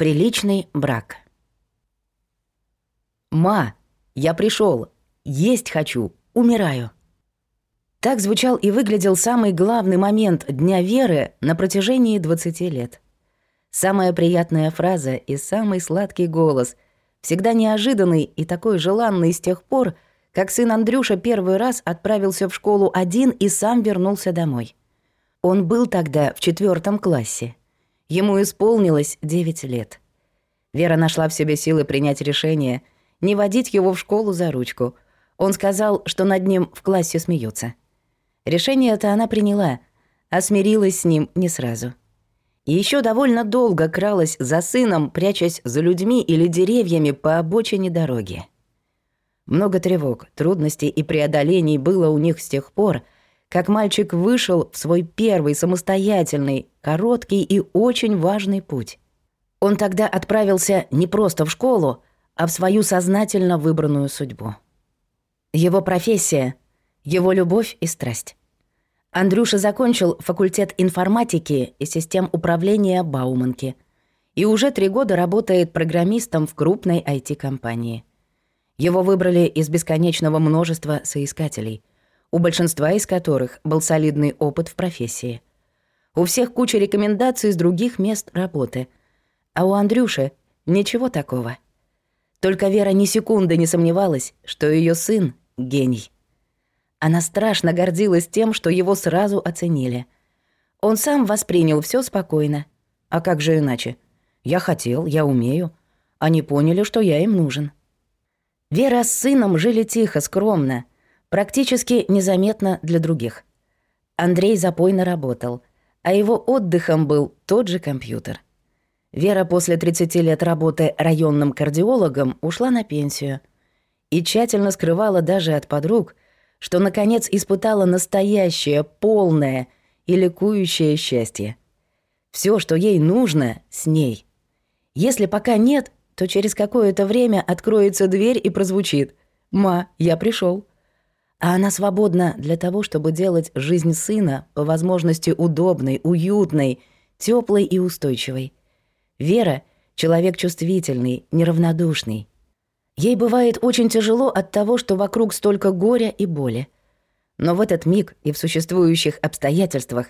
Приличный брак. «Ма, я пришел, Есть хочу! Умираю!» Так звучал и выглядел самый главный момент Дня Веры на протяжении 20 лет. Самая приятная фраза и самый сладкий голос, всегда неожиданный и такой желанный с тех пор, как сын Андрюша первый раз отправился в школу один и сам вернулся домой. Он был тогда в четвертом классе. Ему исполнилось 9 лет. Вера нашла в себе силы принять решение не водить его в школу за ручку. Он сказал, что над ним в классе смеются. Решение это она приняла, а смирилась с ним не сразу. И еще довольно долго кралась за сыном, прячась за людьми или деревьями по обочине дороги. Много тревог, трудностей и преодолений было у них с тех пор, как мальчик вышел в свой первый самостоятельный, короткий и очень важный путь. Он тогда отправился не просто в школу, а в свою сознательно выбранную судьбу. Его профессия, его любовь и страсть. Андрюша закончил факультет информатики и систем управления Бауманки и уже три года работает программистом в крупной IT-компании. Его выбрали из бесконечного множества соискателей – у большинства из которых был солидный опыт в профессии. У всех куча рекомендаций из других мест работы. А у Андрюши ничего такого. Только Вера ни секунды не сомневалась, что ее сын — гений. Она страшно гордилась тем, что его сразу оценили. Он сам воспринял все спокойно. А как же иначе? Я хотел, я умею. Они поняли, что я им нужен. Вера с сыном жили тихо, скромно, практически незаметно для других. Андрей запойно работал, а его отдыхом был тот же компьютер. Вера после 30 лет работы районным кардиологом ушла на пенсию и тщательно скрывала даже от подруг, что, наконец, испытала настоящее, полное и ликующее счастье. Все, что ей нужно, с ней. Если пока нет, то через какое-то время откроется дверь и прозвучит «Ма, я пришел. А она свободна для того, чтобы делать жизнь сына по возможности удобной, уютной, теплой и устойчивой. Вера — человек чувствительный, неравнодушный. Ей бывает очень тяжело от того, что вокруг столько горя и боли. Но в этот миг и в существующих обстоятельствах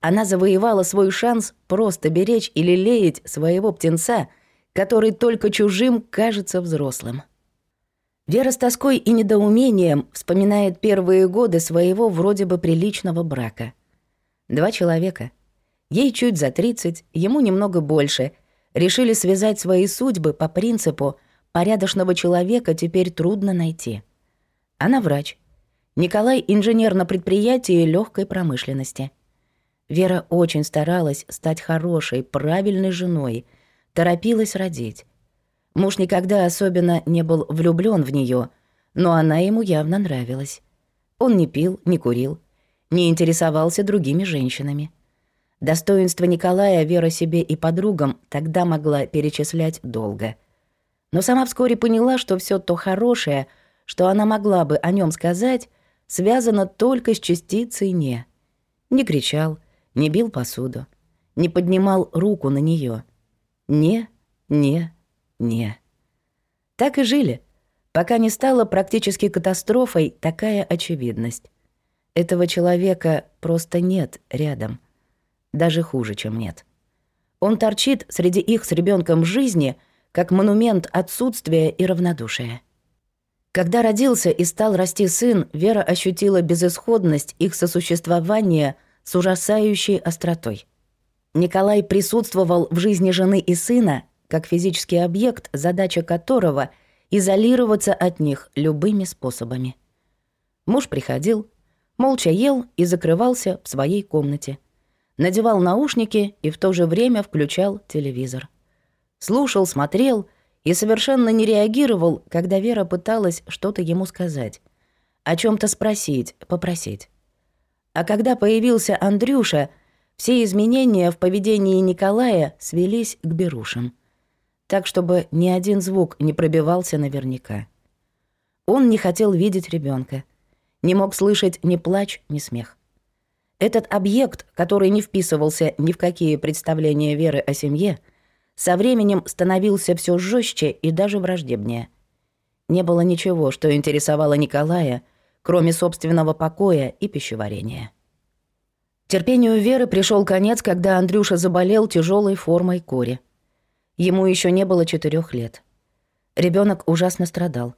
она завоевала свой шанс просто беречь или лелеять своего птенца, который только чужим кажется взрослым. Вера с тоской и недоумением вспоминает первые годы своего вроде бы приличного брака. Два человека. Ей чуть за 30, ему немного больше. Решили связать свои судьбы по принципу «порядочного человека теперь трудно найти». Она врач. Николай — инженер на предприятии легкой промышленности. Вера очень старалась стать хорошей, правильной женой, торопилась родить. Муж никогда особенно не был влюблен в нее, но она ему явно нравилась. Он не пил, не курил, не интересовался другими женщинами. Достоинство Николая Вера себе и подругам тогда могла перечислять долго. Но сама вскоре поняла, что все то хорошее, что она могла бы о нем сказать, связано только с частицей «не». Не кричал, не бил посуду, не поднимал руку на нее. «Не, не, не. Так и жили, пока не стала практически катастрофой такая очевидность. Этого человека просто нет рядом. Даже хуже, чем нет. Он торчит среди их с ребенком жизни, как монумент отсутствия и равнодушия. Когда родился и стал расти сын, Вера ощутила безысходность их сосуществования с ужасающей остротой. Николай присутствовал в жизни жены и сына как физический объект, задача которого — изолироваться от них любыми способами. Муж приходил, молча ел и закрывался в своей комнате. Надевал наушники и в то же время включал телевизор. Слушал, смотрел и совершенно не реагировал, когда Вера пыталась что-то ему сказать. О чем то спросить, попросить. А когда появился Андрюша, все изменения в поведении Николая свелись к берушам так, чтобы ни один звук не пробивался наверняка. Он не хотел видеть ребенка, не мог слышать ни плач, ни смех. Этот объект, который не вписывался ни в какие представления Веры о семье, со временем становился все жестче и даже враждебнее. Не было ничего, что интересовало Николая, кроме собственного покоя и пищеварения. Терпению Веры пришел конец, когда Андрюша заболел тяжелой формой кори. Ему еще не было четырех лет. Ребенок ужасно страдал.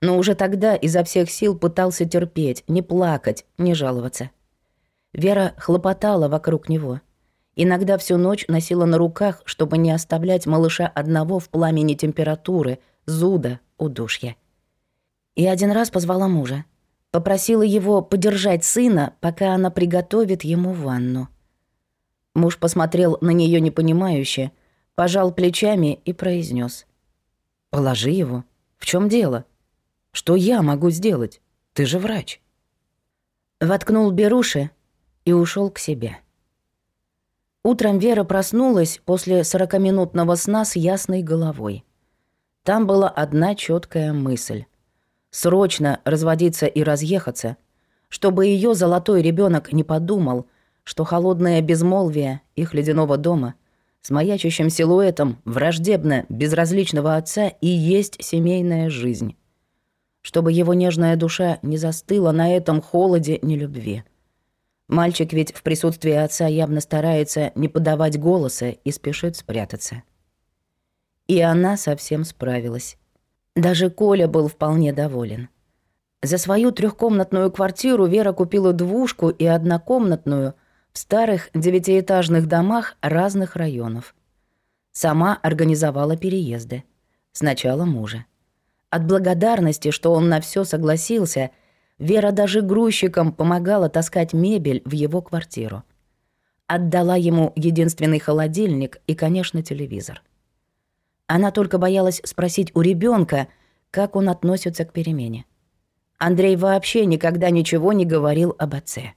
Но уже тогда изо всех сил пытался терпеть, не плакать, не жаловаться. Вера хлопотала вокруг него. Иногда всю ночь носила на руках, чтобы не оставлять малыша одного в пламени температуры, зуда, удушья. И один раз позвала мужа. Попросила его подержать сына, пока она приготовит ему ванну. Муж посмотрел на нее непонимающе, пожал плечами и произнес: «Положи его. В чем дело? Что я могу сделать? Ты же врач». Воткнул беруши и ушел к себе. Утром Вера проснулась после сорокаминутного сна с ясной головой. Там была одна четкая мысль. Срочно разводиться и разъехаться, чтобы ее золотой ребенок не подумал, что холодное безмолвие их ледяного дома с маячущим силуэтом враждебно безразличного отца и есть семейная жизнь. Чтобы его нежная душа не застыла на этом холоде нелюбви. Мальчик ведь в присутствии отца явно старается не подавать голоса и спешит спрятаться. И она совсем справилась. Даже Коля был вполне доволен. За свою трехкомнатную квартиру Вера купила двушку и однокомнатную – старых девятиэтажных домах разных районов. Сама организовала переезды. Сначала мужа. От благодарности, что он на все согласился, Вера даже грузчикам помогала таскать мебель в его квартиру. Отдала ему единственный холодильник и, конечно, телевизор. Она только боялась спросить у ребенка, как он относится к перемене. Андрей вообще никогда ничего не говорил об отце.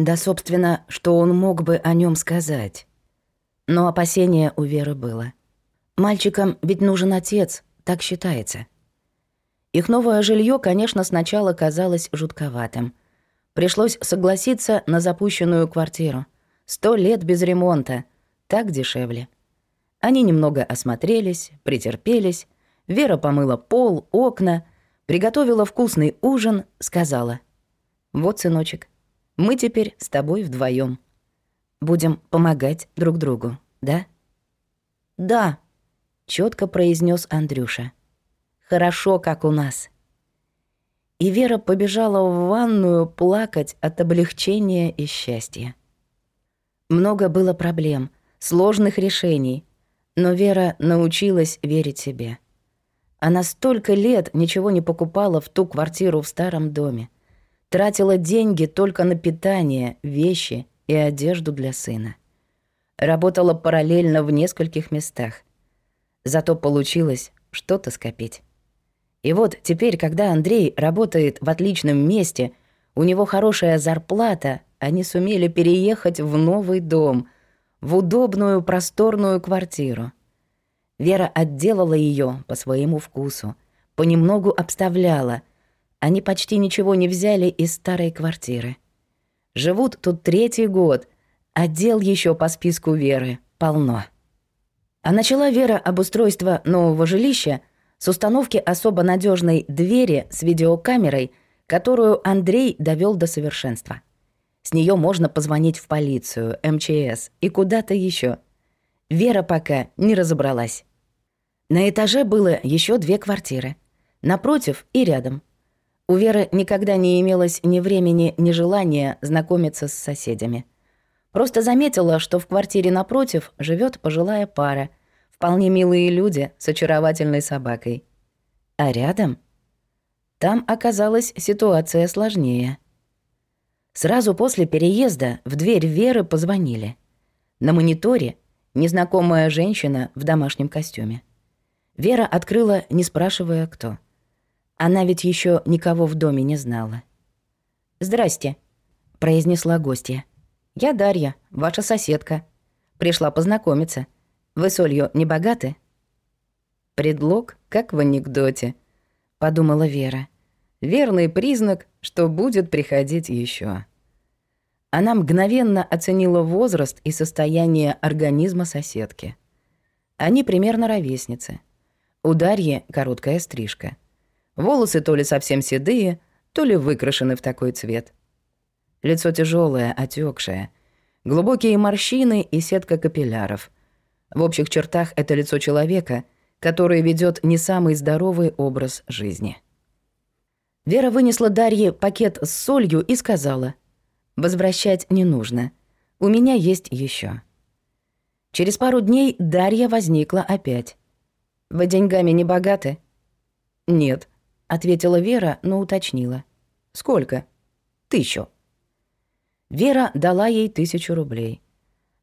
Да, собственно, что он мог бы о нем сказать. Но опасение у Веры было. Мальчикам ведь нужен отец, так считается. Их новое жилье, конечно, сначала казалось жутковатым. Пришлось согласиться на запущенную квартиру. Сто лет без ремонта. Так дешевле. Они немного осмотрелись, претерпелись. Вера помыла пол, окна, приготовила вкусный ужин, сказала. «Вот, сыночек, мы теперь с тобой вдвоем. Будем помогать друг другу, да? Да, четко произнес Андрюша. Хорошо, как у нас. И Вера побежала в ванную плакать от облегчения и счастья. Много было проблем, сложных решений, но Вера научилась верить себе. Она столько лет ничего не покупала в ту квартиру в старом доме. Тратила деньги только на питание, вещи и одежду для сына. Работала параллельно в нескольких местах. Зато получилось что-то скопить. И вот теперь, когда Андрей работает в отличном месте, у него хорошая зарплата, они сумели переехать в новый дом, в удобную просторную квартиру. Вера отделала ее по своему вкусу, понемногу обставляла, они почти ничего не взяли из старой квартиры. Живут тут третий год, а дел еще по списку Веры полно. А начала Вера обустройство нового жилища с установки особо надежной двери с видеокамерой, которую Андрей довел до совершенства. С нее можно позвонить в полицию, МЧС и куда-то еще. Вера пока не разобралась. На этаже было еще две квартиры. Напротив и рядом – у Веры никогда не имелось ни времени, ни желания знакомиться с соседями. Просто заметила, что в квартире напротив живет пожилая пара, вполне милые люди с очаровательной собакой. А рядом? Там оказалась ситуация сложнее. Сразу после переезда в дверь Веры позвонили. На мониторе незнакомая женщина в домашнем костюме. Вера открыла, не спрашивая, кто. — она ведь еще никого в доме не знала. «Здрасте», — произнесла гостья. «Я Дарья, ваша соседка. Пришла познакомиться. Вы солью не богаты?» «Предлог, как в анекдоте», — подумала Вера. «Верный признак, что будет приходить еще. Она мгновенно оценила возраст и состояние организма соседки. Они примерно ровесницы. У Дарьи короткая стрижка. Волосы то ли совсем седые, то ли выкрашены в такой цвет. Лицо тяжелое, отекшее, глубокие морщины и сетка капилляров. В общих чертах это лицо человека, который ведет не самый здоровый образ жизни. Вера вынесла Дарье пакет с солью и сказала, «Возвращать не нужно. У меня есть еще. Через пару дней Дарья возникла опять. «Вы деньгами не богаты?» «Нет», ответила Вера, но уточнила. «Сколько?» «Тысячу». Вера дала ей тысячу рублей.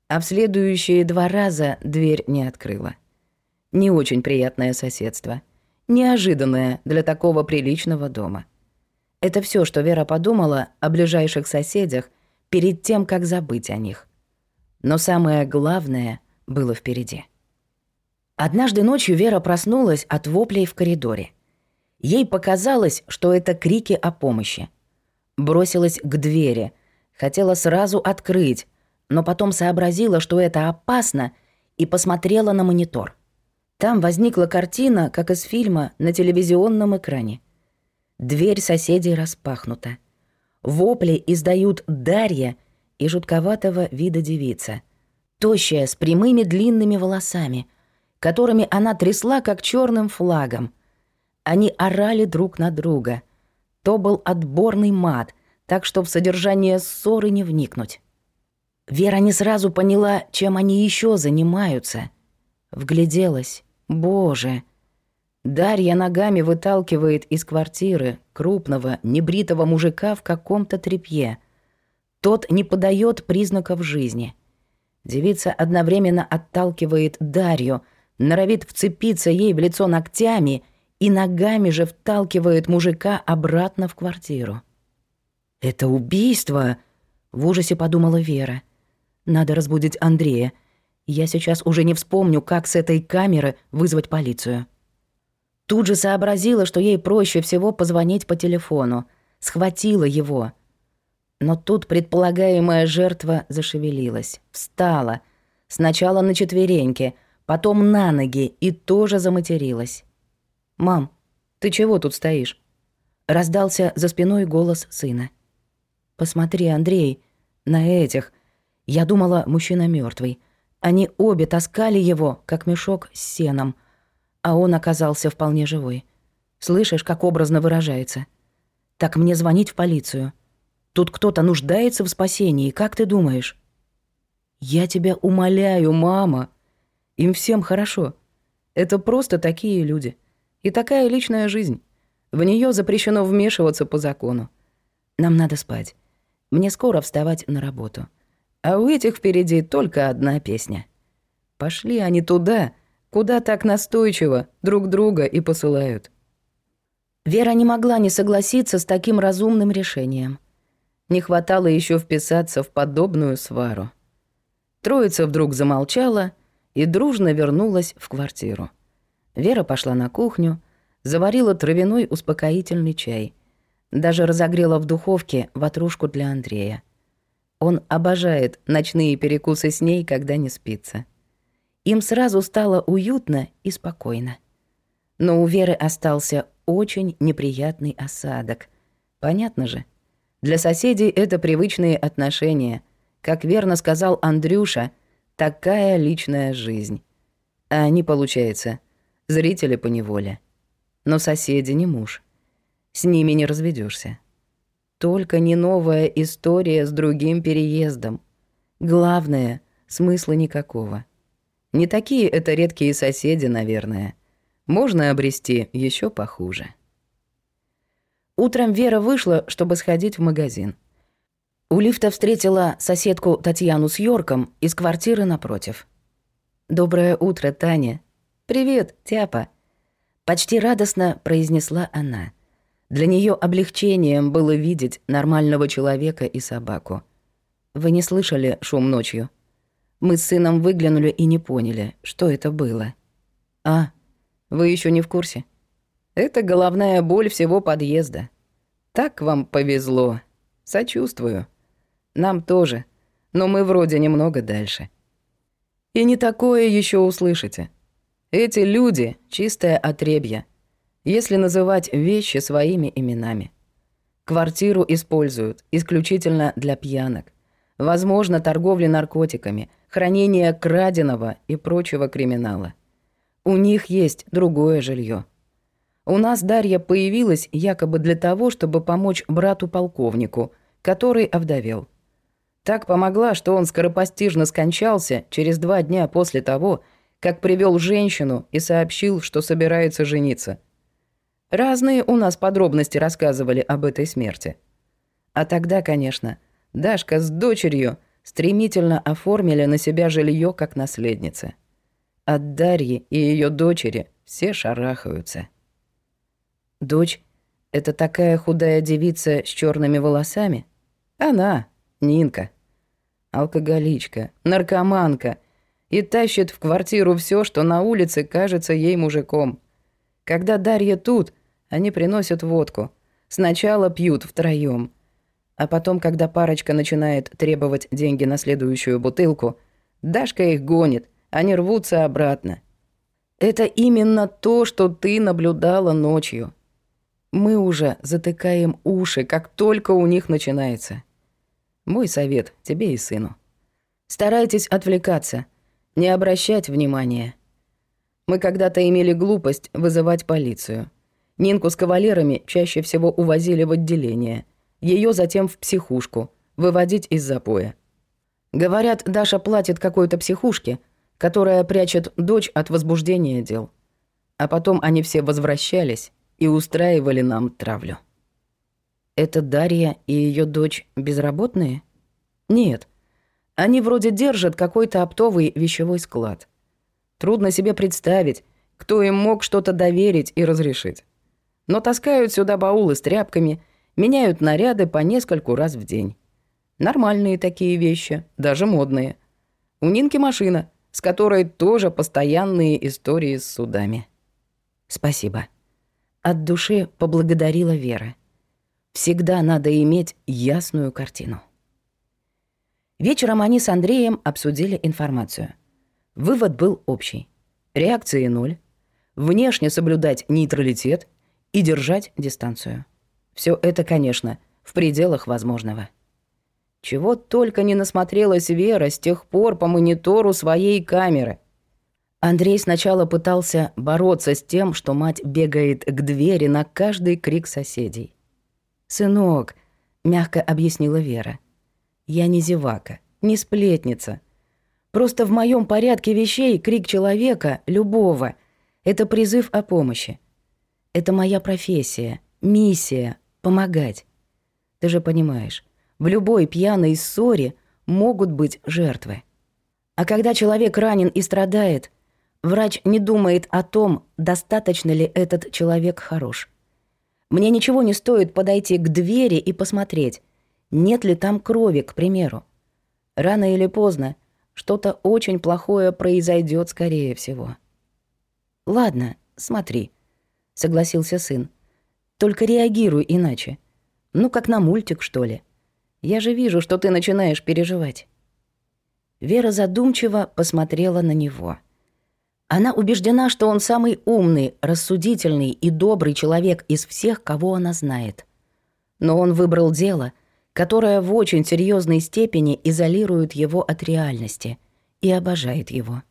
А в следующие два раза дверь не открыла. Не очень приятное соседство. Неожиданное для такого приличного дома. Это все, что Вера подумала о ближайших соседях перед тем, как забыть о них. Но самое главное было впереди. Однажды ночью Вера проснулась от воплей в коридоре. Ей показалось, что это крики о помощи. Бросилась к двери, хотела сразу открыть, но потом сообразила, что это опасно, и посмотрела на монитор. Там возникла картина, как из фильма, на телевизионном экране. Дверь соседей распахнута. Вопли издают Дарья и жутковатого вида девица. Тощая, с прямыми длинными волосами, которыми она трясла, как черным флагом, они орали друг на друга. То был отборный мат, так что в содержание ссоры не вникнуть. Вера не сразу поняла, чем они еще занимаются. Вгляделась. Боже! Дарья ногами выталкивает из квартиры крупного, небритого мужика в каком-то тряпье. Тот не подает признаков жизни. Девица одновременно отталкивает Дарью, норовит вцепиться ей в лицо ногтями — и ногами же вталкивает мужика обратно в квартиру. «Это убийство!» — в ужасе подумала Вера. «Надо разбудить Андрея. Я сейчас уже не вспомню, как с этой камеры вызвать полицию». Тут же сообразила, что ей проще всего позвонить по телефону. Схватила его. Но тут предполагаемая жертва зашевелилась, встала. Сначала на четвереньки, потом на ноги и тоже заматерилась. «Мам, ты чего тут стоишь?» Раздался за спиной голос сына. «Посмотри, Андрей, на этих. Я думала, мужчина мертвый. Они обе таскали его, как мешок с сеном. А он оказался вполне живой. Слышишь, как образно выражается? Так мне звонить в полицию. Тут кто-то нуждается в спасении, как ты думаешь?» «Я тебя умоляю, мама. Им всем хорошо. Это просто такие люди. И такая личная жизнь. В нее запрещено вмешиваться по закону. Нам надо спать. Мне скоро вставать на работу. А у этих впереди только одна песня. Пошли они туда, куда так настойчиво друг друга и посылают. Вера не могла не согласиться с таким разумным решением. Не хватало еще вписаться в подобную свару. Троица вдруг замолчала и дружно вернулась в квартиру. Вера пошла на кухню, заварила травяной успокоительный чай. Даже разогрела в духовке ватрушку для Андрея. Он обожает ночные перекусы с ней, когда не спится. Им сразу стало уютно и спокойно. Но у Веры остался очень неприятный осадок. Понятно же. Для соседей это привычные отношения. Как верно сказал Андрюша, такая личная жизнь. А они, получается, зрители по неволе. Но соседи не муж. С ними не разведешься. Только не новая история с другим переездом. Главное, смысла никакого. Не такие это редкие соседи, наверное. Можно обрести еще похуже. Утром Вера вышла, чтобы сходить в магазин. У лифта встретила соседку Татьяну с Йорком из квартиры напротив. «Доброе утро, Таня», «Привет, Тяпа!» Почти радостно произнесла она. Для нее облегчением было видеть нормального человека и собаку. Вы не слышали шум ночью? Мы с сыном выглянули и не поняли, что это было. А, вы еще не в курсе? Это головная боль всего подъезда. Так вам повезло. Сочувствую. Нам тоже. Но мы вроде немного дальше. И не такое еще услышите. Эти люди — чистое отребье, если называть вещи своими именами. Квартиру используют исключительно для пьянок. Возможно, торговли наркотиками, хранение краденого и прочего криминала. У них есть другое жилье. У нас Дарья появилась якобы для того, чтобы помочь брату-полковнику, который овдовел. Так помогла, что он скоропостижно скончался через два дня после того, как привел женщину и сообщил, что собирается жениться. Разные у нас подробности рассказывали об этой смерти. А тогда, конечно, Дашка с дочерью стремительно оформили на себя жилье как наследницы. От Дарьи и ее дочери все шарахаются. Дочь — это такая худая девица с черными волосами? Она, Нинка. Алкоголичка, наркоманка — и тащит в квартиру все, что на улице кажется ей мужиком. Когда Дарья тут, они приносят водку. Сначала пьют втроем, А потом, когда парочка начинает требовать деньги на следующую бутылку, Дашка их гонит, они рвутся обратно. Это именно то, что ты наблюдала ночью. Мы уже затыкаем уши, как только у них начинается. Мой совет тебе и сыну. Старайтесь отвлекаться – не обращать внимания. Мы когда-то имели глупость вызывать полицию. Нинку с кавалерами чаще всего увозили в отделение. Ее затем в психушку. Выводить из запоя. Говорят, Даша платит какой-то психушке, которая прячет дочь от возбуждения дел. А потом они все возвращались и устраивали нам травлю. Это Дарья и ее дочь безработные? Нет, они вроде держат какой-то оптовый вещевой склад. Трудно себе представить, кто им мог что-то доверить и разрешить. Но таскают сюда баулы с тряпками, меняют наряды по нескольку раз в день. Нормальные такие вещи, даже модные. У Нинки машина, с которой тоже постоянные истории с судами. Спасибо. От души поблагодарила Вера. Всегда надо иметь ясную картину. Вечером они с Андреем обсудили информацию. Вывод был общий. Реакции ноль. Внешне соблюдать нейтралитет и держать дистанцию. Все это, конечно, в пределах возможного. Чего только не насмотрелась Вера с тех пор по монитору своей камеры. Андрей сначала пытался бороться с тем, что мать бегает к двери на каждый крик соседей. «Сынок», — мягко объяснила Вера, — я не зевака, не сплетница. Просто в моем порядке вещей крик человека, любого, это призыв о помощи. Это моя профессия, миссия — помогать. Ты же понимаешь, в любой пьяной ссоре могут быть жертвы. А когда человек ранен и страдает, врач не думает о том, достаточно ли этот человек хорош. Мне ничего не стоит подойти к двери и посмотреть, нет ли там крови, к примеру? Рано или поздно что-то очень плохое произойдет, скорее всего. «Ладно, смотри», — согласился сын. «Только реагируй иначе. Ну, как на мультик, что ли. Я же вижу, что ты начинаешь переживать». Вера задумчиво посмотрела на него. Она убеждена, что он самый умный, рассудительный и добрый человек из всех, кого она знает. Но он выбрал дело — которая в очень серьезной степени изолирует его от реальности и обожает его.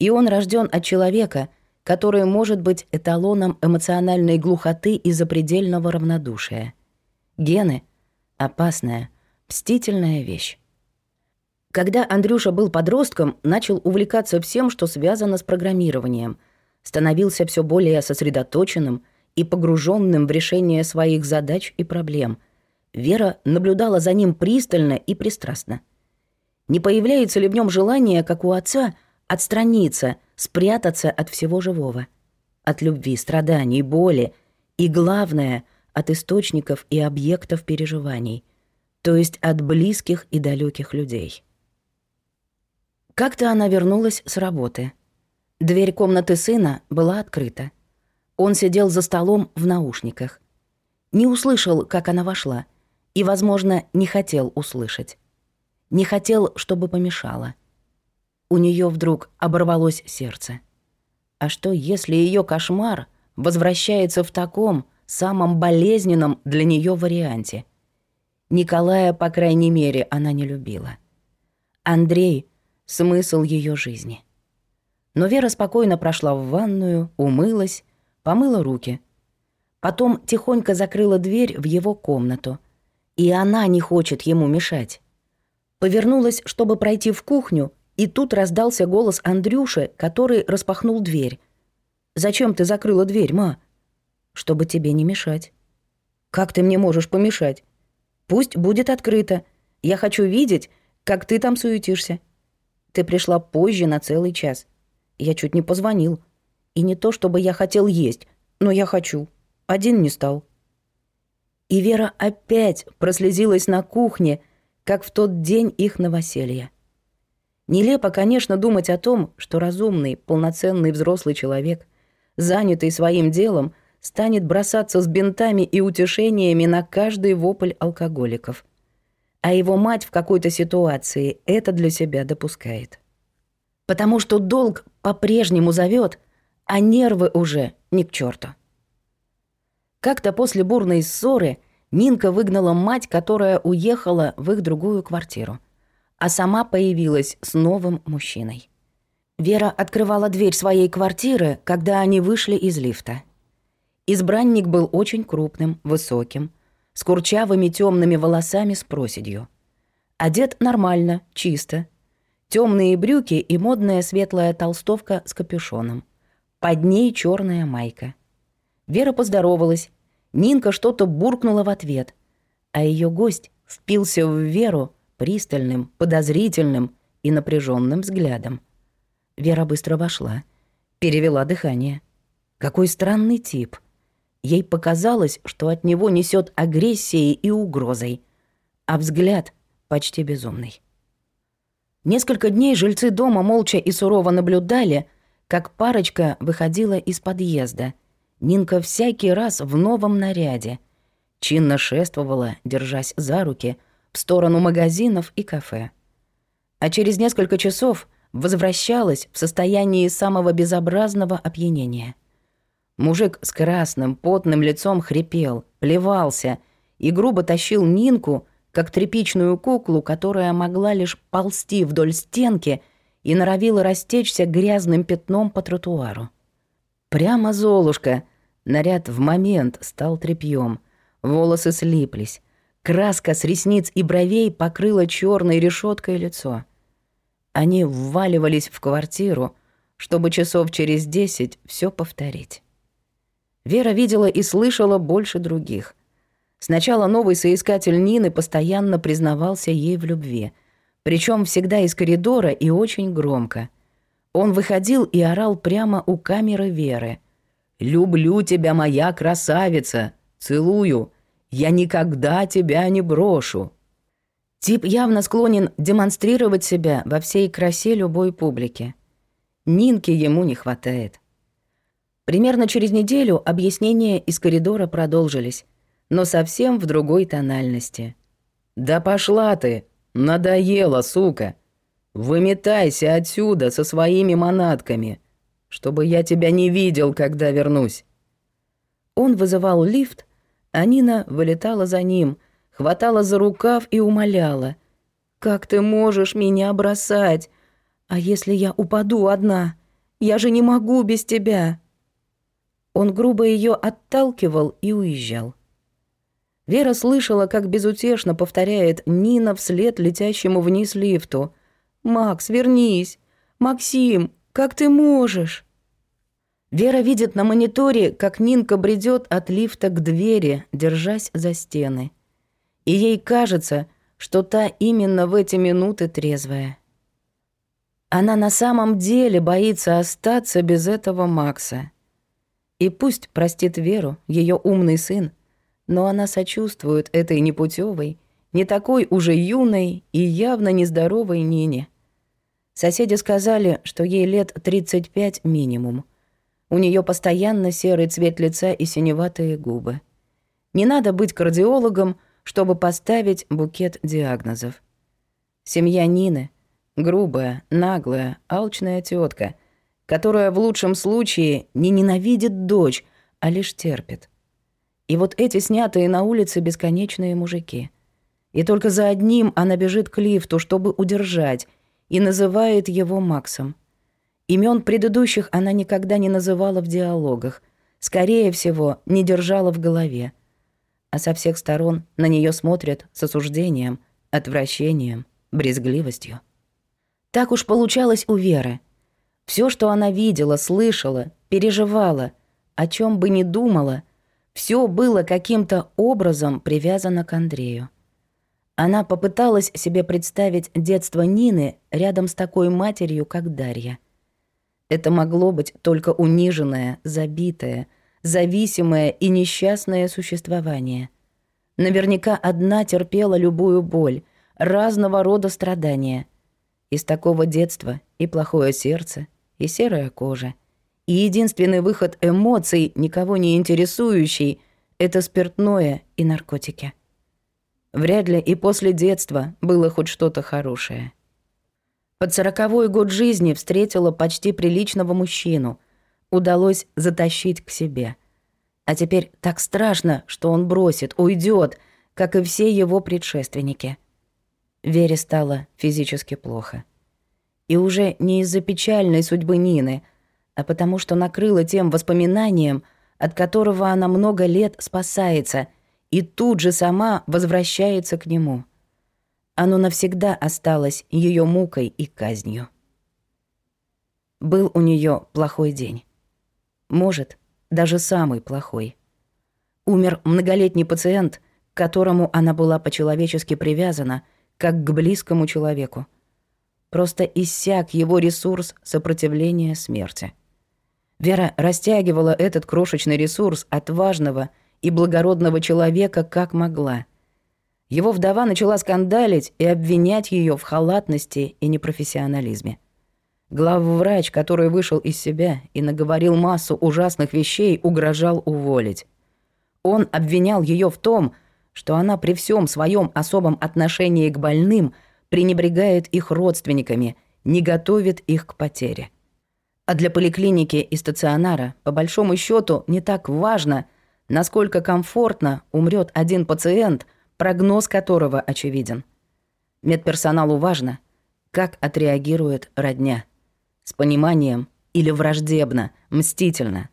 И он рожден от человека, который может быть эталоном эмоциональной глухоты и запредельного равнодушия. Гены — опасная, мстительная вещь. Когда Андрюша был подростком, начал увлекаться всем, что связано с программированием, становился все более сосредоточенным и погруженным в решение своих задач и проблем — Вера наблюдала за ним пристально и пристрастно. Не появляется ли в нем желание, как у отца, отстраниться, спрятаться от всего живого? От любви, страданий, боли и, главное, от источников и объектов переживаний, то есть от близких и далеких людей. Как-то она вернулась с работы. Дверь комнаты сына была открыта. Он сидел за столом в наушниках. Не услышал, как она вошла — и, возможно, не хотел услышать. Не хотел, чтобы помешало. У нее вдруг оборвалось сердце. А что, если ее кошмар возвращается в таком, самом болезненном для нее варианте? Николая, по крайней мере, она не любила. Андрей — смысл ее жизни. Но Вера спокойно прошла в ванную, умылась, помыла руки. Потом тихонько закрыла дверь в его комнату — и она не хочет ему мешать. Повернулась, чтобы пройти в кухню, и тут раздался голос Андрюши, который распахнул дверь. «Зачем ты закрыла дверь, ма?» «Чтобы тебе не мешать». «Как ты мне можешь помешать?» «Пусть будет открыто. Я хочу видеть, как ты там суетишься». «Ты пришла позже на целый час. Я чуть не позвонил. И не то, чтобы я хотел есть, но я хочу. Один не стал». И Вера опять прослезилась на кухне, как в тот день их новоселья. Нелепо, конечно, думать о том, что разумный, полноценный взрослый человек, занятый своим делом, станет бросаться с бинтами и утешениями на каждый вопль алкоголиков. А его мать в какой-то ситуации это для себя допускает. Потому что долг по-прежнему зовет, а нервы уже ни не к черту. Как-то после бурной ссоры Нинка выгнала мать, которая уехала в их другую квартиру, а сама появилась с новым мужчиной. Вера открывала дверь своей квартиры, когда они вышли из лифта. Избранник был очень крупным, высоким, с курчавыми темными волосами с проседью. Одет нормально, чисто. Темные брюки и модная светлая толстовка с капюшоном. Под ней черная майка. Вера поздоровалась. Нинка что-то буркнула в ответ. А ее гость впился в Веру пристальным, подозрительным и напряженным взглядом. Вера быстро вошла. Перевела дыхание. Какой странный тип. Ей показалось, что от него несет агрессией и угрозой. А взгляд почти безумный. Несколько дней жильцы дома молча и сурово наблюдали, как парочка выходила из подъезда — Нинка всякий раз в новом наряде. Чинно шествовала, держась за руки, в сторону магазинов и кафе. А через несколько часов возвращалась в состоянии самого безобразного опьянения. Мужик с красным, потным лицом хрипел, плевался и грубо тащил Нинку, как тряпичную куклу, которая могла лишь ползти вдоль стенки и норовила растечься грязным пятном по тротуару. Прямо золушка. Наряд в момент стал трепьем, Волосы слиплись. Краска с ресниц и бровей покрыла черной решеткой лицо. Они вваливались в квартиру, чтобы часов через десять все повторить. Вера видела и слышала больше других. Сначала новый соискатель Нины постоянно признавался ей в любви, причем всегда из коридора и очень громко — он выходил и орал прямо у камеры Веры. «Люблю тебя, моя красавица! Целую! Я никогда тебя не брошу!» Тип явно склонен демонстрировать себя во всей красе любой публики. Нинки ему не хватает. Примерно через неделю объяснения из коридора продолжились, но совсем в другой тональности. «Да пошла ты! Надоела, сука! Выметайся отсюда со своими манатками, чтобы я тебя не видел, когда вернусь. Он вызывал лифт, а Нина вылетала за ним, хватала за рукав и умоляла. «Как ты можешь меня бросать? А если я упаду одна? Я же не могу без тебя!» Он грубо ее отталкивал и уезжал. Вера слышала, как безутешно повторяет Нина вслед летящему вниз лифту. «Макс, вернись! Максим, как ты можешь?» Вера видит на мониторе, как Нинка бредет от лифта к двери, держась за стены. И ей кажется, что та именно в эти минуты трезвая. Она на самом деле боится остаться без этого Макса. И пусть простит Веру, ее умный сын, но она сочувствует этой непутевой не такой уже юной и явно нездоровой Нине. Соседи сказали, что ей лет 35 минимум. У нее постоянно серый цвет лица и синеватые губы. Не надо быть кардиологом, чтобы поставить букет диагнозов. Семья Нины — грубая, наглая, алчная тетка, которая в лучшем случае не ненавидит дочь, а лишь терпит. И вот эти снятые на улице бесконечные мужики — и только за одним она бежит к лифту, чтобы удержать, и называет его Максом. Имен предыдущих она никогда не называла в диалогах, скорее всего, не держала в голове. А со всех сторон на нее смотрят с осуждением, отвращением, брезгливостью. Так уж получалось у Веры. Все, что она видела, слышала, переживала, о чем бы ни думала, все было каким-то образом привязано к Андрею. Она попыталась себе представить детство Нины рядом с такой матерью, как Дарья. Это могло быть только униженное, забитое, зависимое и несчастное существование. Наверняка одна терпела любую боль, разного рода страдания. Из такого детства и плохое сердце, и серая кожа. И единственный выход эмоций, никого не интересующий, это спиртное и наркотики. Вряд ли и после детства было хоть что-то хорошее. Под сороковой год жизни встретила почти приличного мужчину. Удалось затащить к себе. А теперь так страшно, что он бросит, уйдет, как и все его предшественники. Вере стало физически плохо. И уже не из-за печальной судьбы Нины, а потому что накрыла тем воспоминанием, от которого она много лет спасается — и тут же сама возвращается к нему. Оно навсегда осталось ее мукой и казнью. Был у нее плохой день. Может, даже самый плохой. Умер многолетний пациент, к которому она была по-человечески привязана, как к близкому человеку. Просто иссяк его ресурс сопротивления смерти. Вера растягивала этот крошечный ресурс отважного, важного, и благородного человека, как могла. Его вдова начала скандалить и обвинять ее в халатности и непрофессионализме. Главврач, который вышел из себя и наговорил массу ужасных вещей, угрожал уволить. Он обвинял ее в том, что она при всем своем особом отношении к больным пренебрегает их родственниками, не готовит их к потере. А для поликлиники и стационара, по большому счету, не так важно – насколько комфортно умрет один пациент, прогноз которого очевиден. Медперсоналу важно, как отреагирует родня. С пониманием или враждебно, мстительно.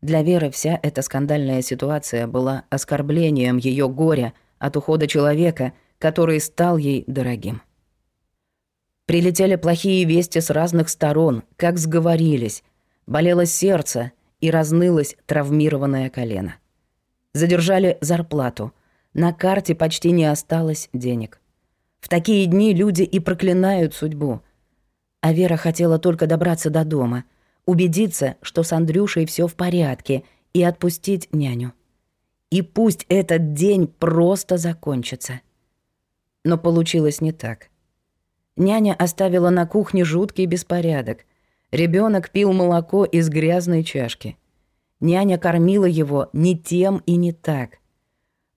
Для Веры вся эта скандальная ситуация была оскорблением ее горя от ухода человека, который стал ей дорогим. Прилетели плохие вести с разных сторон, как сговорились. Болело сердце — и разнылось травмированное колено. Задержали зарплату. На карте почти не осталось денег. В такие дни люди и проклинают судьбу. А Вера хотела только добраться до дома, убедиться, что с Андрюшей все в порядке, и отпустить няню. И пусть этот день просто закончится. Но получилось не так. Няня оставила на кухне жуткий беспорядок — Ребенок пил молоко из грязной чашки. Няня кормила его не тем и не так.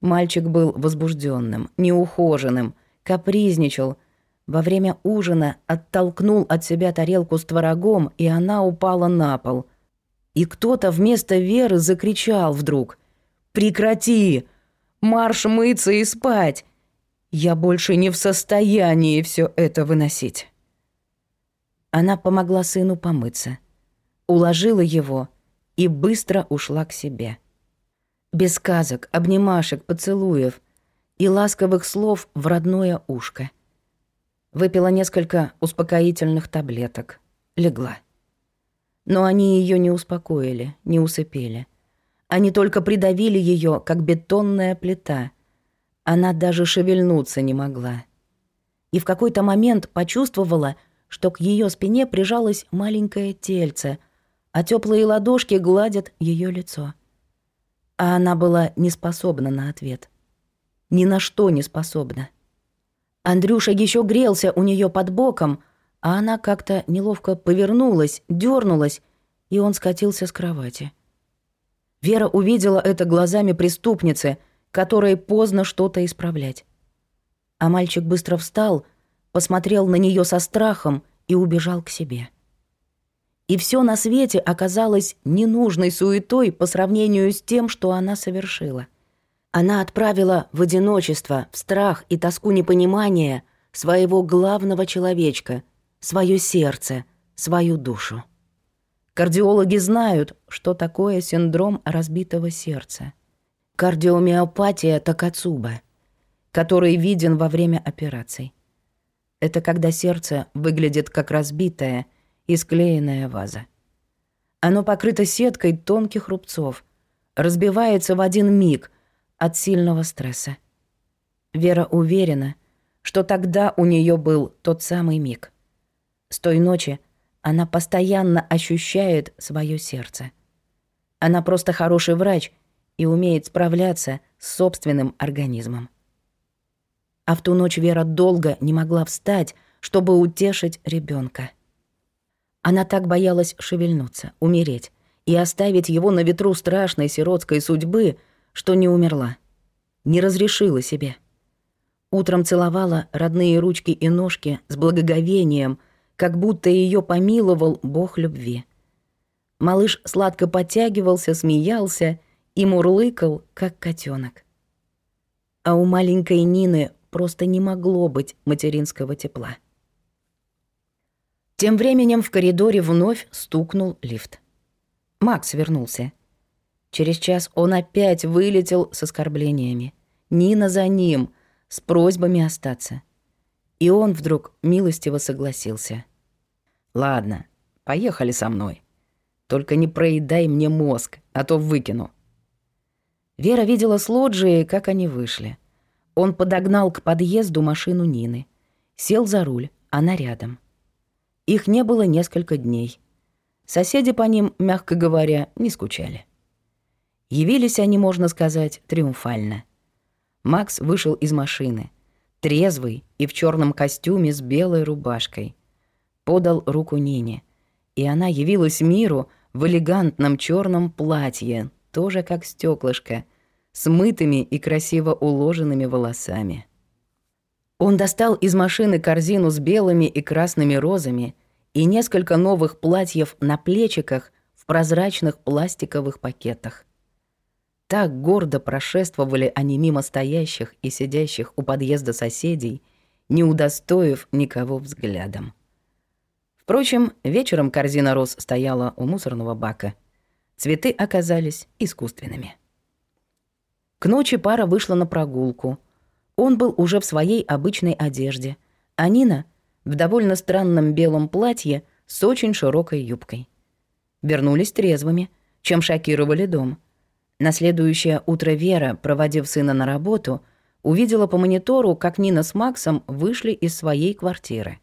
Мальчик был возбужденным, неухоженным, капризничал. Во время ужина оттолкнул от себя тарелку с творогом, и она упала на пол. И кто-то вместо Веры закричал вдруг. «Прекрати! Марш мыться и спать! Я больше не в состоянии все это выносить!» Она помогла сыну помыться, уложила его и быстро ушла к себе. Без сказок, обнимашек, поцелуев и ласковых слов в родное ушко. Выпила несколько успокоительных таблеток, легла. Но они ее не успокоили, не усыпили. Они только придавили ее, как бетонная плита. Она даже шевельнуться не могла. И в какой-то момент почувствовала, что к ее спине прижалось маленькое тельце, а теплые ладошки гладят ее лицо. А она была не способна на ответ. Ни на что не способна. Андрюша еще грелся у нее под боком, а она как-то неловко повернулась, дернулась, и он скатился с кровати. Вера увидела это глазами преступницы, которой поздно что-то исправлять. А мальчик быстро встал — посмотрел на нее со страхом и убежал к себе. И все на свете оказалось ненужной суетой по сравнению с тем, что она совершила. Она отправила в одиночество, в страх и тоску непонимания своего главного человечка, свое сердце, свою душу. Кардиологи знают, что такое синдром разбитого сердца. Кардиомиопатия Такацуба, который виден во время операций. Это когда сердце выглядит как разбитая и склеенная ваза. Оно покрыто сеткой тонких рубцов, разбивается в один миг от сильного стресса. Вера уверена, что тогда у нее был тот самый миг. С той ночи она постоянно ощущает свое сердце. Она просто хороший врач и умеет справляться с собственным организмом. А в ту ночь Вера долго не могла встать, чтобы утешить ребенка. Она так боялась шевельнуться, умереть и оставить его на ветру страшной сиротской судьбы, что не умерла. Не разрешила себе. Утром целовала родные ручки и ножки с благоговением, как будто ее помиловал Бог любви. Малыш сладко подтягивался, смеялся и мурлыкал, как котенок. А у маленькой Нины просто не могло быть материнского тепла. Тем временем в коридоре вновь стукнул лифт. Макс вернулся. Через час он опять вылетел с оскорблениями. Нина за ним, с просьбами остаться. И он вдруг милостиво согласился. «Ладно, поехали со мной. Только не проедай мне мозг, а то выкину». Вера видела с лоджии, как они вышли. Он подогнал к подъезду машину Нины. Сел за руль, она рядом. Их не было несколько дней. Соседи по ним, мягко говоря, не скучали. Явились они, можно сказать, триумфально. Макс вышел из машины. Трезвый и в черном костюме с белой рубашкой. Подал руку Нине. И она явилась миру в элегантном черном платье, тоже как стеклышко — смытыми и красиво уложенными волосами. Он достал из машины корзину с белыми и красными розами и несколько новых платьев на плечиках в прозрачных пластиковых пакетах. Так гордо прошествовали они мимо стоящих и сидящих у подъезда соседей, не удостоив никого взглядом. Впрочем, вечером корзина роз стояла у мусорного бака. Цветы оказались искусственными. К ночи пара вышла на прогулку. Он был уже в своей обычной одежде, а Нина — в довольно странном белом платье с очень широкой юбкой. Вернулись трезвыми, чем шокировали дом. На следующее утро Вера, проводив сына на работу, увидела по монитору, как Нина с Максом вышли из своей квартиры.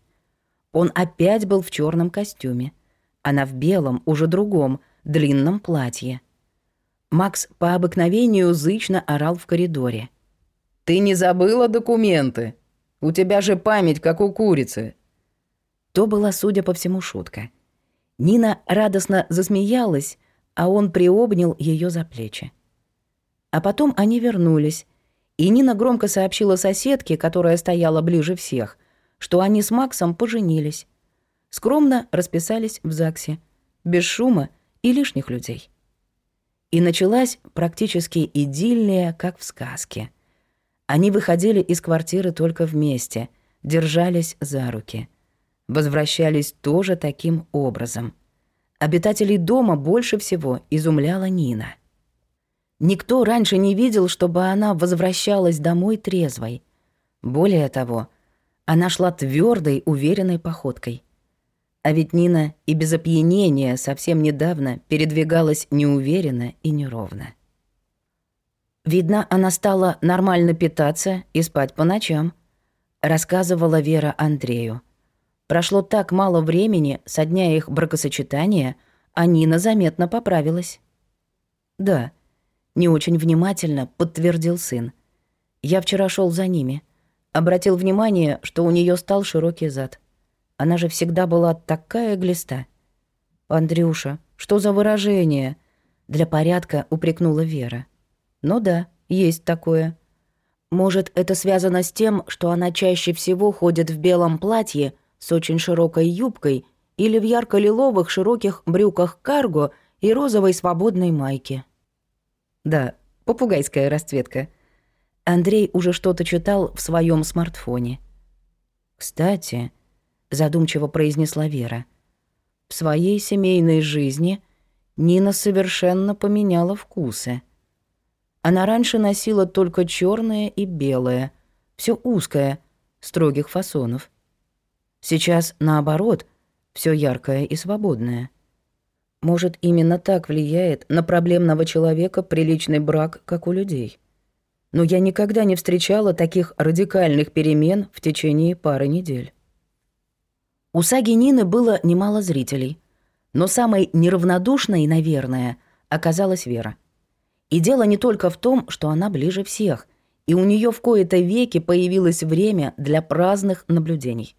Он опять был в черном костюме. А Она в белом, уже другом, длинном платье — Макс по обыкновению зычно орал в коридоре. «Ты не забыла документы? У тебя же память, как у курицы!» То была, судя по всему, шутка. Нина радостно засмеялась, а он приобнял ее за плечи. А потом они вернулись, и Нина громко сообщила соседке, которая стояла ближе всех, что они с Максом поженились. Скромно расписались в ЗАГСе, без шума и лишних людей. И началась практически идиллия, как в сказке. Они выходили из квартиры только вместе, держались за руки. Возвращались тоже таким образом. Обитателей дома больше всего изумляла Нина. Никто раньше не видел, чтобы она возвращалась домой трезвой. Более того, она шла твердой, уверенной походкой — а ведь Нина и без опьянения совсем недавно передвигалась неуверенно и неровно. «Видно, она стала нормально питаться и спать по ночам», — рассказывала Вера Андрею. Прошло так мало времени со дня их бракосочетания, а Нина заметно поправилась. «Да», — не очень внимательно подтвердил сын. «Я вчера шел за ними. Обратил внимание, что у нее стал широкий зад. Она же всегда была такая глиста. «Андрюша, что за выражение?» Для порядка упрекнула Вера. «Ну да, есть такое». Может, это связано с тем, что она чаще всего ходит в белом платье с очень широкой юбкой или в ярко-лиловых широких брюках карго и розовой свободной майке. Да, попугайская расцветка. Андрей уже что-то читал в своем смартфоне. Кстати, задумчиво произнесла Вера. В своей семейной жизни Нина совершенно поменяла вкусы. Она раньше носила только черное и белое, все узкое, строгих фасонов. Сейчас, наоборот, все яркое и свободное. Может, именно так влияет на проблемного человека приличный брак, как у людей. Но я никогда не встречала таких радикальных перемен в течение пары недель. У саги Нины было немало зрителей. Но самой неравнодушной, наверное, оказалась Вера. И дело не только в том, что она ближе всех, и у нее в кои-то веки появилось время для праздных наблюдений.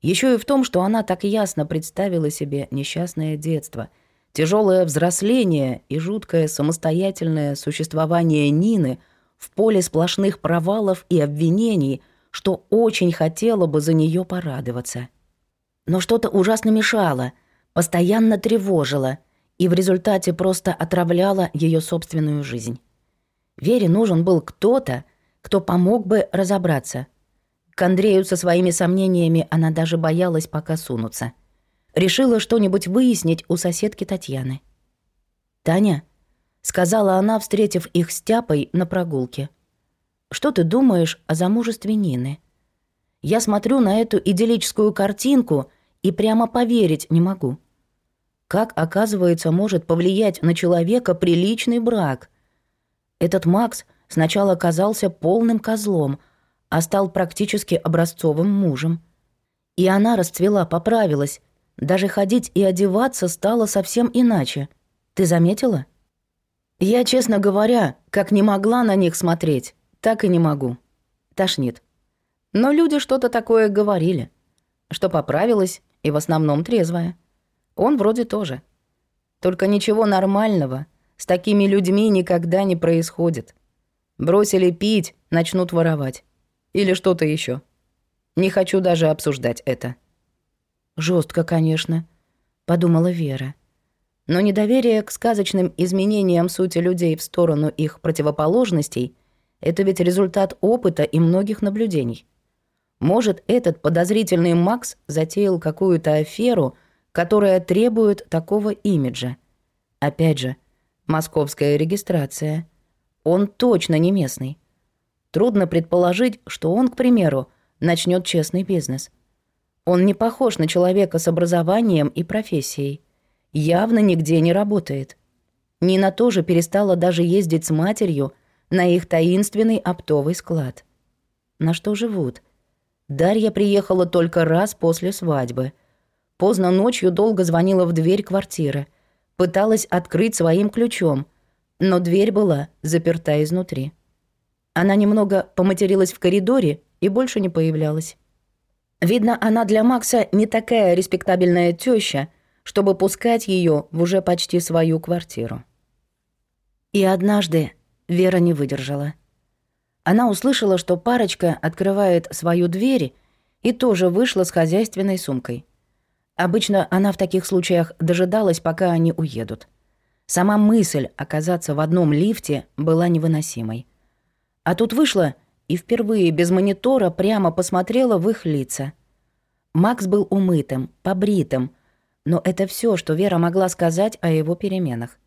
Еще и в том, что она так ясно представила себе несчастное детство, тяжелое взросление и жуткое самостоятельное существование Нины в поле сплошных провалов и обвинений, что очень хотела бы за нее порадоваться – но что-то ужасно мешало, постоянно тревожило и в результате просто отравляло ее собственную жизнь. Вере нужен был кто-то, кто помог бы разобраться. К Андрею со своими сомнениями она даже боялась пока сунуться. Решила что-нибудь выяснить у соседки Татьяны. «Таня», — сказала она, встретив их с Тяпой на прогулке, — «что ты думаешь о замужестве Нины? Я смотрю на эту идиллическую картинку — и прямо поверить не могу. Как, оказывается, может повлиять на человека приличный брак? Этот Макс сначала казался полным козлом, а стал практически образцовым мужем. И она расцвела, поправилась. Даже ходить и одеваться стало совсем иначе. Ты заметила? Я, честно говоря, как не могла на них смотреть, так и не могу. Тошнит. Но люди что-то такое говорили. Что поправилась, и в основном трезвая. Он вроде тоже. Только ничего нормального с такими людьми никогда не происходит. Бросили пить, начнут воровать. Или что-то еще. Не хочу даже обсуждать это. Жестко, конечно, подумала Вера. Но недоверие к сказочным изменениям сути людей в сторону их противоположностей – это ведь результат опыта и многих наблюдений. Может, этот подозрительный Макс затеял какую-то аферу, которая требует такого имиджа. Опять же, московская регистрация. Он точно не местный. Трудно предположить, что он, к примеру, начнет честный бизнес. Он не похож на человека с образованием и профессией. Явно нигде не работает. Нина тоже перестала даже ездить с матерью на их таинственный оптовый склад. На что живут – Дарья приехала только раз после свадьбы. Поздно ночью долго звонила в дверь квартиры. Пыталась открыть своим ключом, но дверь была заперта изнутри. Она немного поматерилась в коридоре и больше не появлялась. Видно, она для Макса не такая респектабельная теща, чтобы пускать ее в уже почти свою квартиру. И однажды Вера не выдержала она услышала, что парочка открывает свою дверь и тоже вышла с хозяйственной сумкой. Обычно она в таких случаях дожидалась, пока они уедут. Сама мысль оказаться в одном лифте была невыносимой. А тут вышла и впервые без монитора прямо посмотрела в их лица. Макс был умытым, побритым, но это все, что Вера могла сказать о его переменах.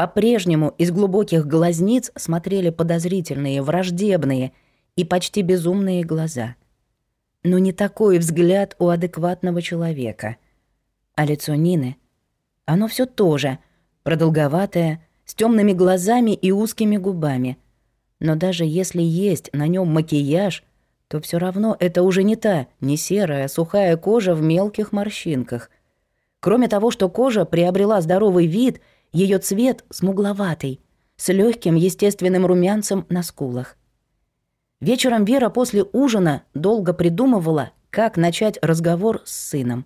По-прежнему из глубоких глазниц смотрели подозрительные, враждебные и почти безумные глаза. Но не такой взгляд у адекватного человека. А лицо Нины, оно все тоже продолговатое, с темными глазами и узкими губами. Но даже если есть на нем макияж, то все равно это уже не та, не серая, сухая кожа в мелких морщинках. Кроме того, что кожа приобрела здоровый вид — ее цвет смугловатый, с легким естественным румянцем на скулах. Вечером Вера после ужина долго придумывала, как начать разговор с сыном.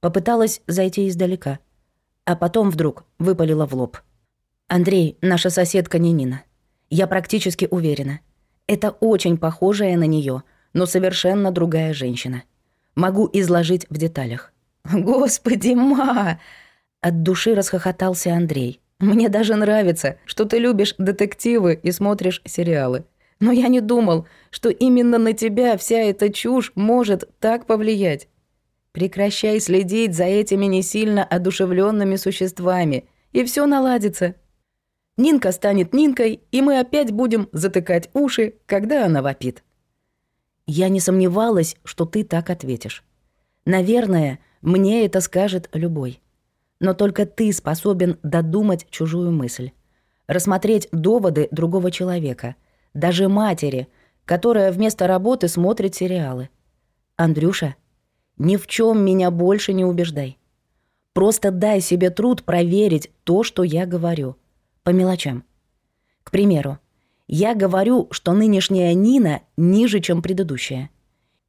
Попыталась зайти издалека. А потом вдруг выпалила в лоб. «Андрей, наша соседка Нинина. Я практически уверена. Это очень похожая на нее, но совершенно другая женщина. Могу изложить в деталях». «Господи, ма!» От души расхохотался Андрей. «Мне даже нравится, что ты любишь детективы и смотришь сериалы. Но я не думал, что именно на тебя вся эта чушь может так повлиять. Прекращай следить за этими не сильно одушевленными существами, и все наладится. Нинка станет Нинкой, и мы опять будем затыкать уши, когда она вопит». «Я не сомневалась, что ты так ответишь. Наверное, мне это скажет любой» но только ты способен додумать чужую мысль, рассмотреть доводы другого человека, даже матери, которая вместо работы смотрит сериалы. Андрюша, ни в чем меня больше не убеждай. Просто дай себе труд проверить то, что я говорю. По мелочам. К примеру, я говорю, что нынешняя Нина ниже, чем предыдущая.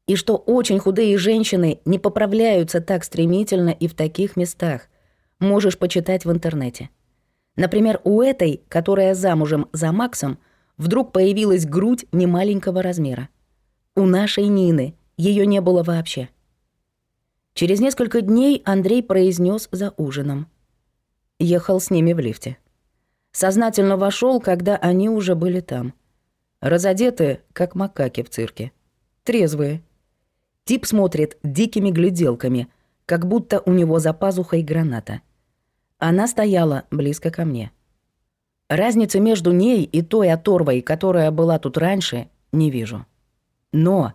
И что очень худые женщины не поправляются так стремительно и в таких местах, можешь почитать в интернете. Например, у этой, которая замужем за Максом, вдруг появилась грудь немаленького размера. У нашей Нины ее не было вообще. Через несколько дней Андрей произнес за ужином. Ехал с ними в лифте. Сознательно вошел, когда они уже были там. Разодетые, как макаки в цирке. Трезвые. Тип смотрит дикими гляделками, как будто у него за пазухой граната. Она стояла близко ко мне. Разницы между ней и той оторвой, которая была тут раньше, не вижу. Но,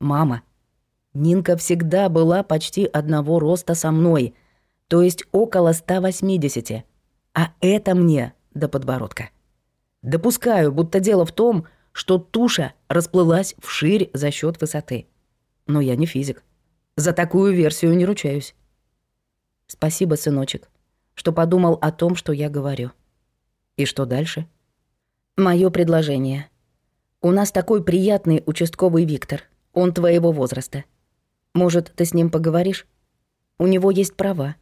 мама, Нинка всегда была почти одного роста со мной, то есть около 180, а это мне до подбородка. Допускаю, будто дело в том, что туша расплылась вширь за счет высоты. Но я не физик. За такую версию не ручаюсь. Спасибо, сыночек, что подумал о том, что я говорю. И что дальше? Мое предложение. У нас такой приятный участковый Виктор. Он твоего возраста. Может, ты с ним поговоришь? У него есть права.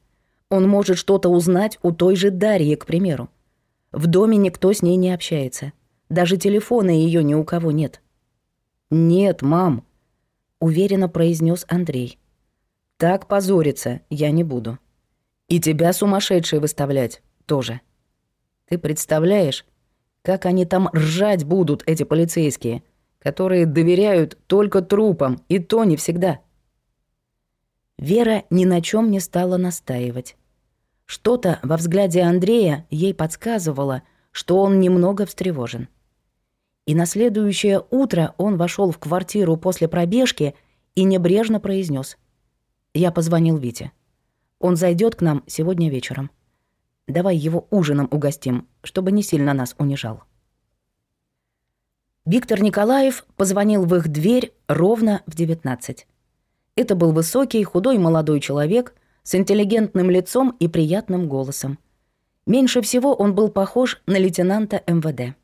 Он может что-то узнать у той же Дарьи, к примеру. В доме никто с ней не общается. Даже телефона ее ни у кого нет. «Нет, мам», — уверенно произнес Андрей. Так позориться я не буду. И тебя сумасшедшие выставлять тоже. Ты представляешь, как они там ржать будут, эти полицейские, которые доверяют только трупам, и то не всегда. Вера ни на чем не стала настаивать. Что-то во взгляде Андрея ей подсказывало, что он немного встревожен. И на следующее утро он вошел в квартиру после пробежки и небрежно произнес: я позвонил Вите. Он зайдет к нам сегодня вечером. Давай его ужином угостим, чтобы не сильно нас унижал. Виктор Николаев позвонил в их дверь ровно в 19. Это был высокий, худой молодой человек с интеллигентным лицом и приятным голосом. Меньше всего он был похож на лейтенанта МВД.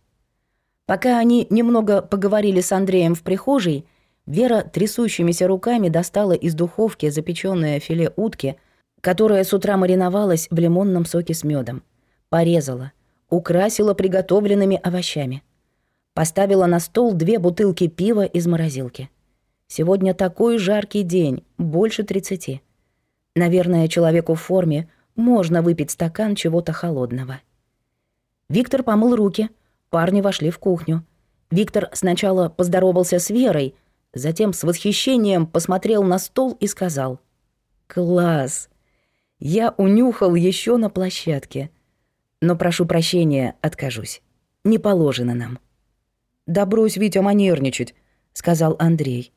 Пока они немного поговорили с Андреем в прихожей, Вера трясущимися руками достала из духовки запеченное филе утки, которое с утра мариновалось в лимонном соке с медом. Порезала, украсила приготовленными овощами. Поставила на стол две бутылки пива из морозилки. Сегодня такой жаркий день, больше 30. Наверное, человеку в форме можно выпить стакан чего-то холодного. Виктор помыл руки, парни вошли в кухню. Виктор сначала поздоровался с Верой — Затем с восхищением посмотрел на стол и сказал. «Класс! Я унюхал еще на площадке. Но прошу прощения, откажусь. Не положено нам». «Да брось, Витя, манерничать», — сказал Андрей.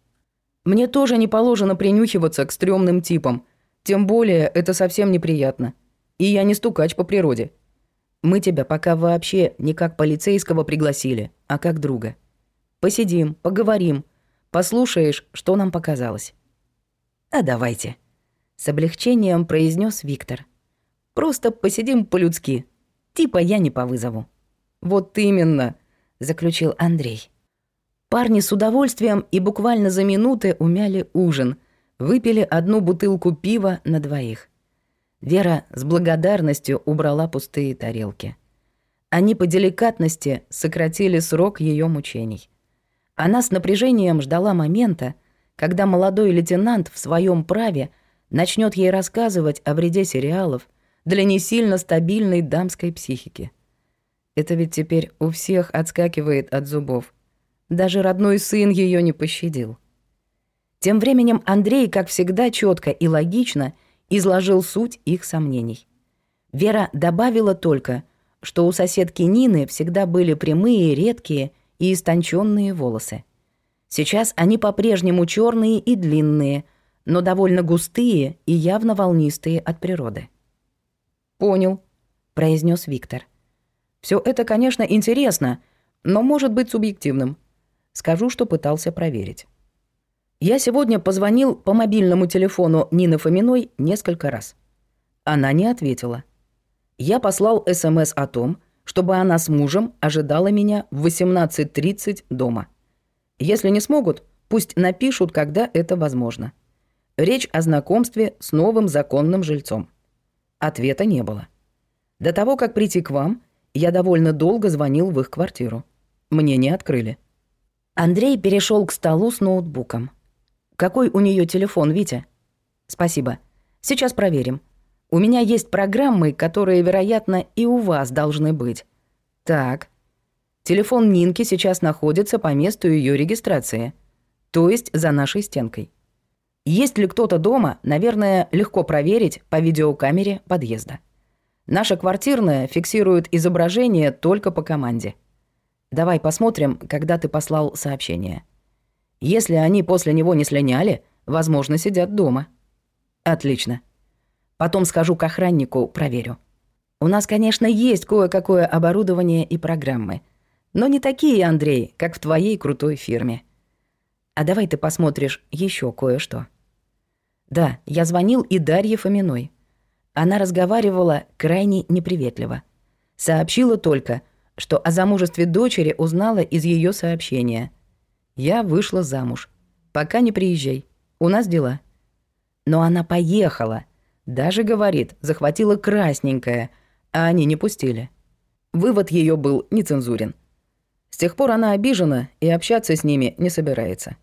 «Мне тоже не положено принюхиваться к стрёмным типам. Тем более это совсем неприятно. И я не стукач по природе. Мы тебя пока вообще не как полицейского пригласили, а как друга. Посидим, поговорим, Послушаешь, что нам показалось». «А давайте», — с облегчением произнес Виктор. «Просто посидим по-людски. Типа я не по вызову». «Вот именно», — заключил Андрей. Парни с удовольствием и буквально за минуты умяли ужин, выпили одну бутылку пива на двоих. Вера с благодарностью убрала пустые тарелки. Они по деликатности сократили срок ее мучений. Она с напряжением ждала момента, когда молодой лейтенант в своем праве начнет ей рассказывать о вреде сериалов для не сильно стабильной дамской психики. Это ведь теперь у всех отскакивает от зубов. Даже родной сын ее не пощадил. Тем временем Андрей, как всегда, четко и логично изложил суть их сомнений. Вера добавила только, что у соседки Нины всегда были прямые, редкие и истонченные волосы. Сейчас они по-прежнему черные и длинные, но довольно густые и явно волнистые от природы. «Понял», — произнес Виктор. Все это, конечно, интересно, но может быть субъективным. Скажу, что пытался проверить. Я сегодня позвонил по мобильному телефону Нины Фоминой несколько раз. Она не ответила. Я послал СМС о том, чтобы она с мужем ожидала меня в 18.30 дома. Если не смогут, пусть напишут, когда это возможно. Речь о знакомстве с новым законным жильцом. Ответа не было. До того, как прийти к вам, я довольно долго звонил в их квартиру. Мне не открыли. Андрей перешел к столу с ноутбуком. «Какой у нее телефон, Витя?» «Спасибо. Сейчас проверим. У меня есть программы, которые, вероятно, и у вас должны быть. Так. Телефон Нинки сейчас находится по месту ее регистрации, то есть за нашей стенкой. Есть ли кто-то дома, наверное, легко проверить по видеокамере подъезда. Наша квартирная фиксирует изображение только по команде. Давай посмотрим, когда ты послал сообщение. Если они после него не слиняли, возможно, сидят дома. Отлично. Потом схожу к охраннику, проверю. У нас, конечно, есть кое-какое оборудование и программы. Но не такие, Андрей, как в твоей крутой фирме. А давай ты посмотришь еще кое-что. Да, я звонил и Дарье Фоминой. Она разговаривала крайне неприветливо. Сообщила только, что о замужестве дочери узнала из ее сообщения. «Я вышла замуж. Пока не приезжай. У нас дела». Но она поехала – даже, говорит, захватила красненькое, а они не пустили. Вывод ее был нецензурен. С тех пор она обижена и общаться с ними не собирается.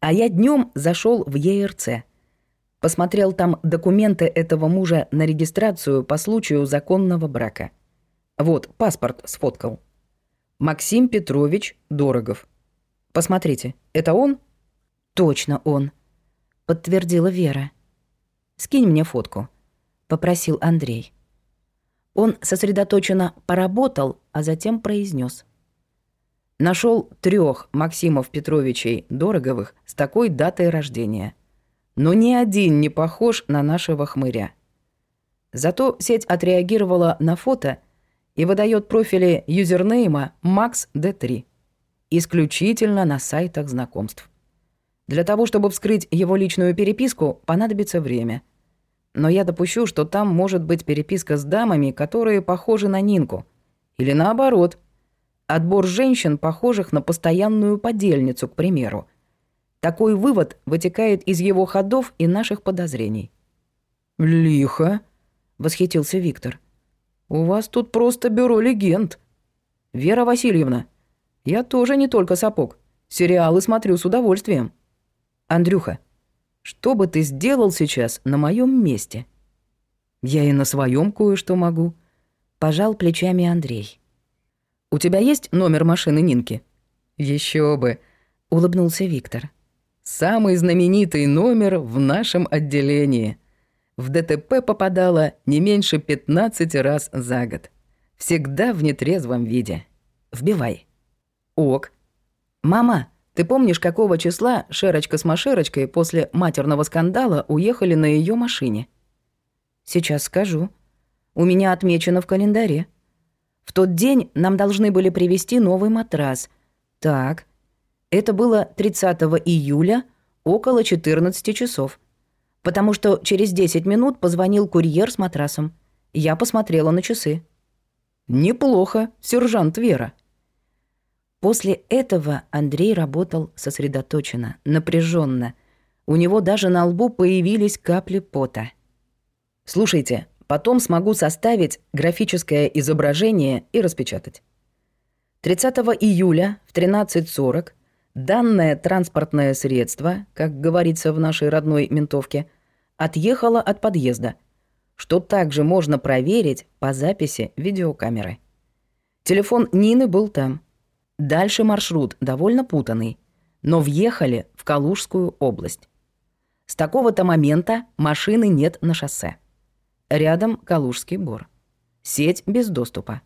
А я днем зашел в ЕРЦ. Посмотрел там документы этого мужа на регистрацию по случаю законного брака. Вот, паспорт сфоткал. Максим Петрович Дорогов. Посмотрите, это он? Точно он, подтвердила Вера. Скинь мне фотку», — попросил Андрей. Он сосредоточенно поработал, а затем произнес. Нашел трех Максимов Петровичей Дороговых с такой датой рождения. Но ни один не похож на нашего хмыря. Зато сеть отреагировала на фото и выдает профили юзернейма MaxD3 исключительно на сайтах знакомств. Для того, чтобы вскрыть его личную переписку, понадобится время — но я допущу, что там может быть переписка с дамами, которые похожи на Нинку. Или наоборот. Отбор женщин, похожих на постоянную подельницу, к примеру. Такой вывод вытекает из его ходов и наших подозрений. «Лихо», — восхитился Виктор. «У вас тут просто бюро легенд. Вера Васильевна, я тоже не только сапог. Сериалы смотрю с удовольствием. Андрюха, что бы ты сделал сейчас на моем месте? Я и на своем кое-что могу. Пожал плечами Андрей. У тебя есть номер машины Нинки? Еще бы, улыбнулся Виктор. Самый знаменитый номер в нашем отделении. В ДТП попадала не меньше 15 раз за год. Всегда в нетрезвом виде. Вбивай. Ок. Мама, ты помнишь, какого числа Шерочка с Машерочкой после матерного скандала уехали на ее машине?» «Сейчас скажу. У меня отмечено в календаре. В тот день нам должны были привезти новый матрас. Так. Это было 30 июля около 14 часов. Потому что через 10 минут позвонил курьер с матрасом. Я посмотрела на часы. «Неплохо, сержант Вера», После этого Андрей работал сосредоточенно, напряженно. У него даже на лбу появились капли пота. «Слушайте, потом смогу составить графическое изображение и распечатать». 30 июля в 13.40 данное транспортное средство, как говорится в нашей родной ментовке, отъехало от подъезда, что также можно проверить по записи видеокамеры. Телефон Нины был там – Дальше маршрут довольно путанный, но въехали в Калужскую область. С такого-то момента машины нет на шоссе. Рядом Калужский бор. Сеть без доступа.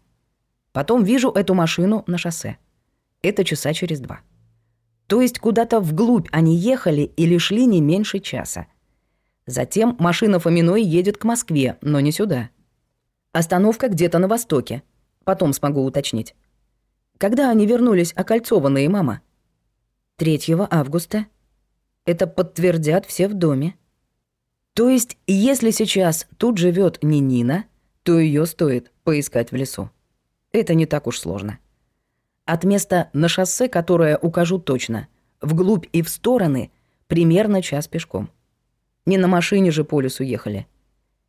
Потом вижу эту машину на шоссе. Это часа через два. То есть куда-то вглубь они ехали или шли не меньше часа. Затем машина Фоминой едет к Москве, но не сюда. Остановка где-то на востоке. Потом смогу уточнить. Когда они вернулись, окольцованные, мама? 3 августа. Это подтвердят все в доме. То есть, если сейчас тут живет не Нина, то ее стоит поискать в лесу. Это не так уж сложно. От места на шоссе, которое укажу точно, вглубь и в стороны, примерно час пешком. Не на машине же по лесу ехали.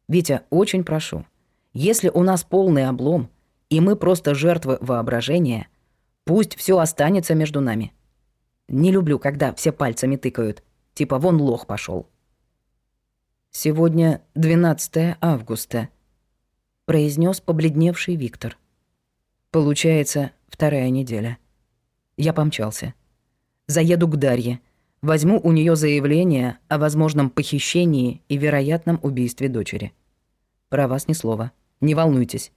Витя, очень прошу, если у нас полный облом, и мы просто жертвы воображения — Пусть все останется между нами. Не люблю, когда все пальцами тыкают. Типа вон лох пошел. Сегодня 12 августа, произнес побледневший Виктор. Получается, вторая неделя. Я помчался. Заеду к Дарье. Возьму у нее заявление о возможном похищении и вероятном убийстве дочери. Про вас ни слова. Не волнуйтесь.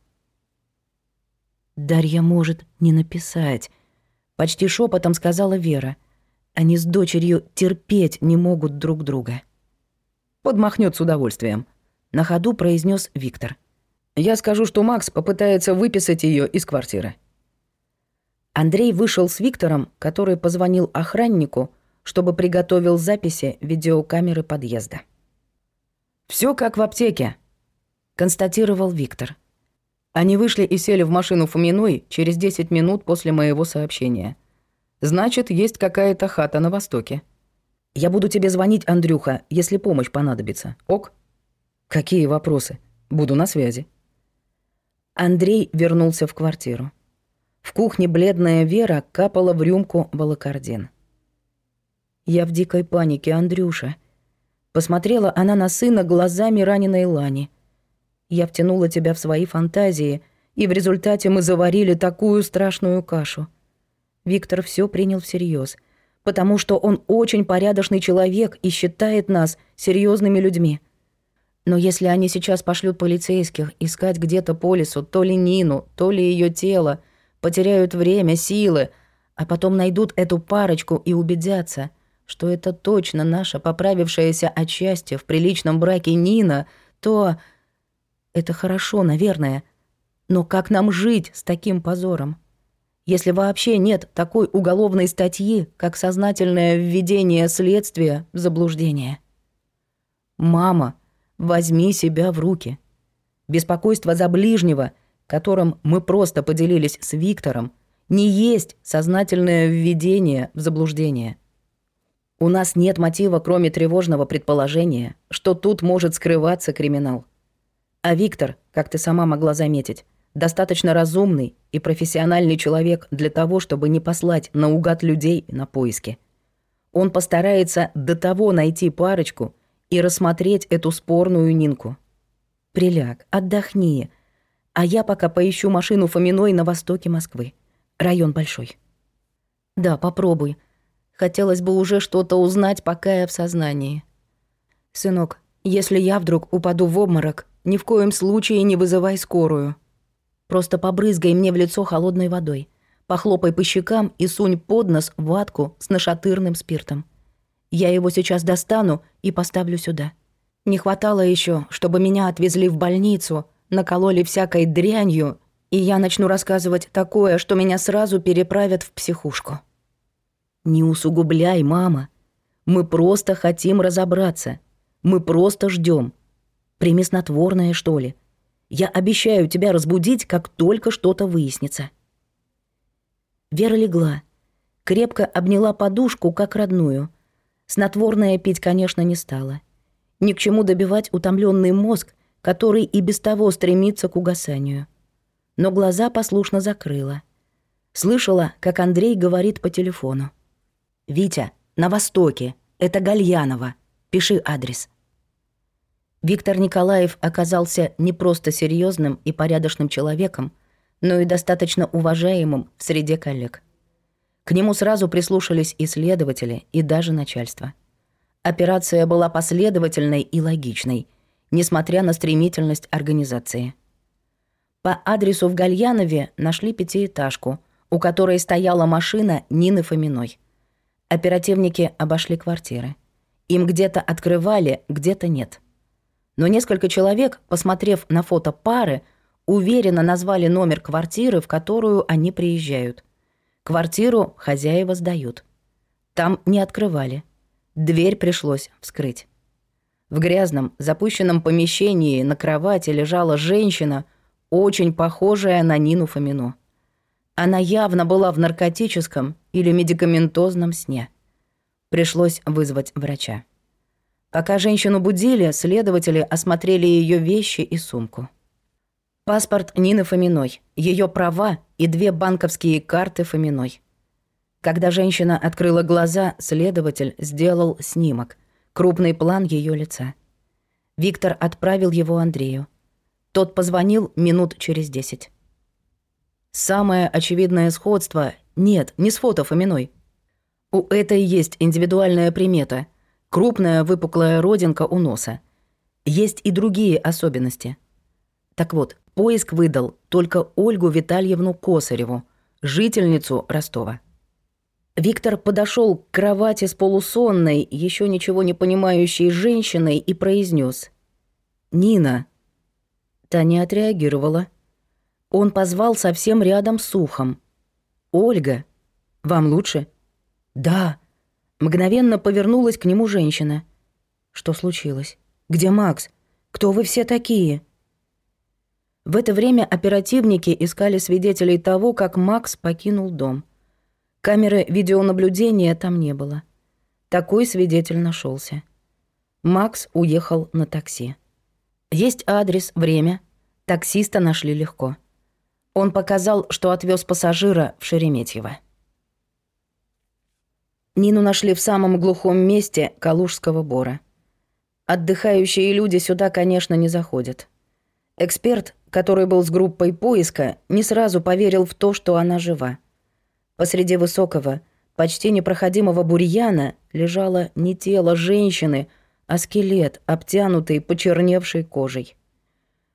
«Дарья может не написать», — почти шепотом сказала Вера. «Они с дочерью терпеть не могут друг друга». Подмахнет с удовольствием», — на ходу произнес Виктор. «Я скажу, что Макс попытается выписать ее из квартиры». Андрей вышел с Виктором, который позвонил охраннику, чтобы приготовил записи видеокамеры подъезда. Все как в аптеке», — констатировал Виктор. Они вышли и сели в машину Фоминой через 10 минут после моего сообщения. Значит, есть какая-то хата на востоке. Я буду тебе звонить, Андрюха, если помощь понадобится. Ок? Какие вопросы? Буду на связи. Андрей вернулся в квартиру. В кухне бледная Вера капала в рюмку волокордин. «Я в дикой панике, Андрюша». Посмотрела она на сына глазами раненой Лани – я втянула тебя в свои фантазии, и в результате мы заварили такую страшную кашу. Виктор все принял всерьез, потому что он очень порядочный человек и считает нас серьезными людьми. Но если они сейчас пошлют полицейских искать где-то по лесу то ли Нину, то ли ее тело, потеряют время, силы, а потом найдут эту парочку и убедятся, что это точно наша поправившаяся отчасти в приличном браке Нина, то это хорошо, наверное. Но как нам жить с таким позором? Если вообще нет такой уголовной статьи, как сознательное введение следствия в заблуждение. Мама, возьми себя в руки. Беспокойство за ближнего, которым мы просто поделились с Виктором, не есть сознательное введение в заблуждение. У нас нет мотива, кроме тревожного предположения, что тут может скрываться криминал. А Виктор, как ты сама могла заметить, достаточно разумный и профессиональный человек для того, чтобы не послать наугад людей на поиски. Он постарается до того найти парочку и рассмотреть эту спорную Нинку. «Приляг, отдохни, а я пока поищу машину Фоминой на востоке Москвы. Район большой». «Да, попробуй. Хотелось бы уже что-то узнать, пока я в сознании». «Сынок, если я вдруг упаду в обморок, ни в коем случае не вызывай скорую. Просто побрызгай мне в лицо холодной водой. Похлопай по щекам и сунь под нос ватку с нашатырным спиртом. Я его сейчас достану и поставлю сюда. Не хватало еще, чтобы меня отвезли в больницу, накололи всякой дрянью, и я начну рассказывать такое, что меня сразу переправят в психушку. Не усугубляй, мама. Мы просто хотим разобраться. Мы просто ждем. Прими снотворное, что ли. Я обещаю тебя разбудить, как только что-то выяснится». Вера легла. Крепко обняла подушку, как родную. Снотворное пить, конечно, не стала. Ни к чему добивать утомленный мозг, который и без того стремится к угасанию. Но глаза послушно закрыла. Слышала, как Андрей говорит по телефону. «Витя, на востоке. Это Гальянова. Пиши адрес». Виктор Николаев оказался не просто серьезным и порядочным человеком, но и достаточно уважаемым в среде коллег. К нему сразу прислушались и следователи, и даже начальство. Операция была последовательной и логичной, несмотря на стремительность организации. По адресу в Гальянове нашли пятиэтажку, у которой стояла машина Нины Фоминой. Оперативники обошли квартиры. Им где-то открывали, где-то нет – но несколько человек, посмотрев на фото пары, уверенно назвали номер квартиры, в которую они приезжают. Квартиру хозяева сдают. Там не открывали. Дверь пришлось вскрыть. В грязном, запущенном помещении на кровати лежала женщина, очень похожая на Нину Фомино. Она явно была в наркотическом или медикаментозном сне. Пришлось вызвать врача. Пока женщину будили, следователи осмотрели ее вещи и сумку. Паспорт Нины Фоминой, ее права и две банковские карты Фоминой. Когда женщина открыла глаза, следователь сделал снимок, крупный план ее лица. Виктор отправил его Андрею. Тот позвонил минут через десять. Самое очевидное сходство — нет, не с фото Фоминой. У этой есть индивидуальная примета — Крупная выпуклая родинка у носа. Есть и другие особенности. Так вот, поиск выдал только Ольгу Витальевну Косареву, жительницу Ростова. Виктор подошел к кровати с полусонной, еще ничего не понимающей женщиной и произнес: «Нина». Та не отреагировала. Он позвал совсем рядом с ухом. «Ольга, вам лучше?» «Да», Мгновенно повернулась к нему женщина. «Что случилось? Где Макс? Кто вы все такие?» В это время оперативники искали свидетелей того, как Макс покинул дом. Камеры видеонаблюдения там не было. Такой свидетель нашелся. Макс уехал на такси. Есть адрес, время. Таксиста нашли легко. Он показал, что отвез пассажира в Шереметьево. Нину нашли в самом глухом месте Калужского бора. Отдыхающие люди сюда, конечно, не заходят. Эксперт, который был с группой поиска, не сразу поверил в то, что она жива. Посреди высокого, почти непроходимого бурьяна лежало не тело женщины, а скелет, обтянутый почерневшей кожей.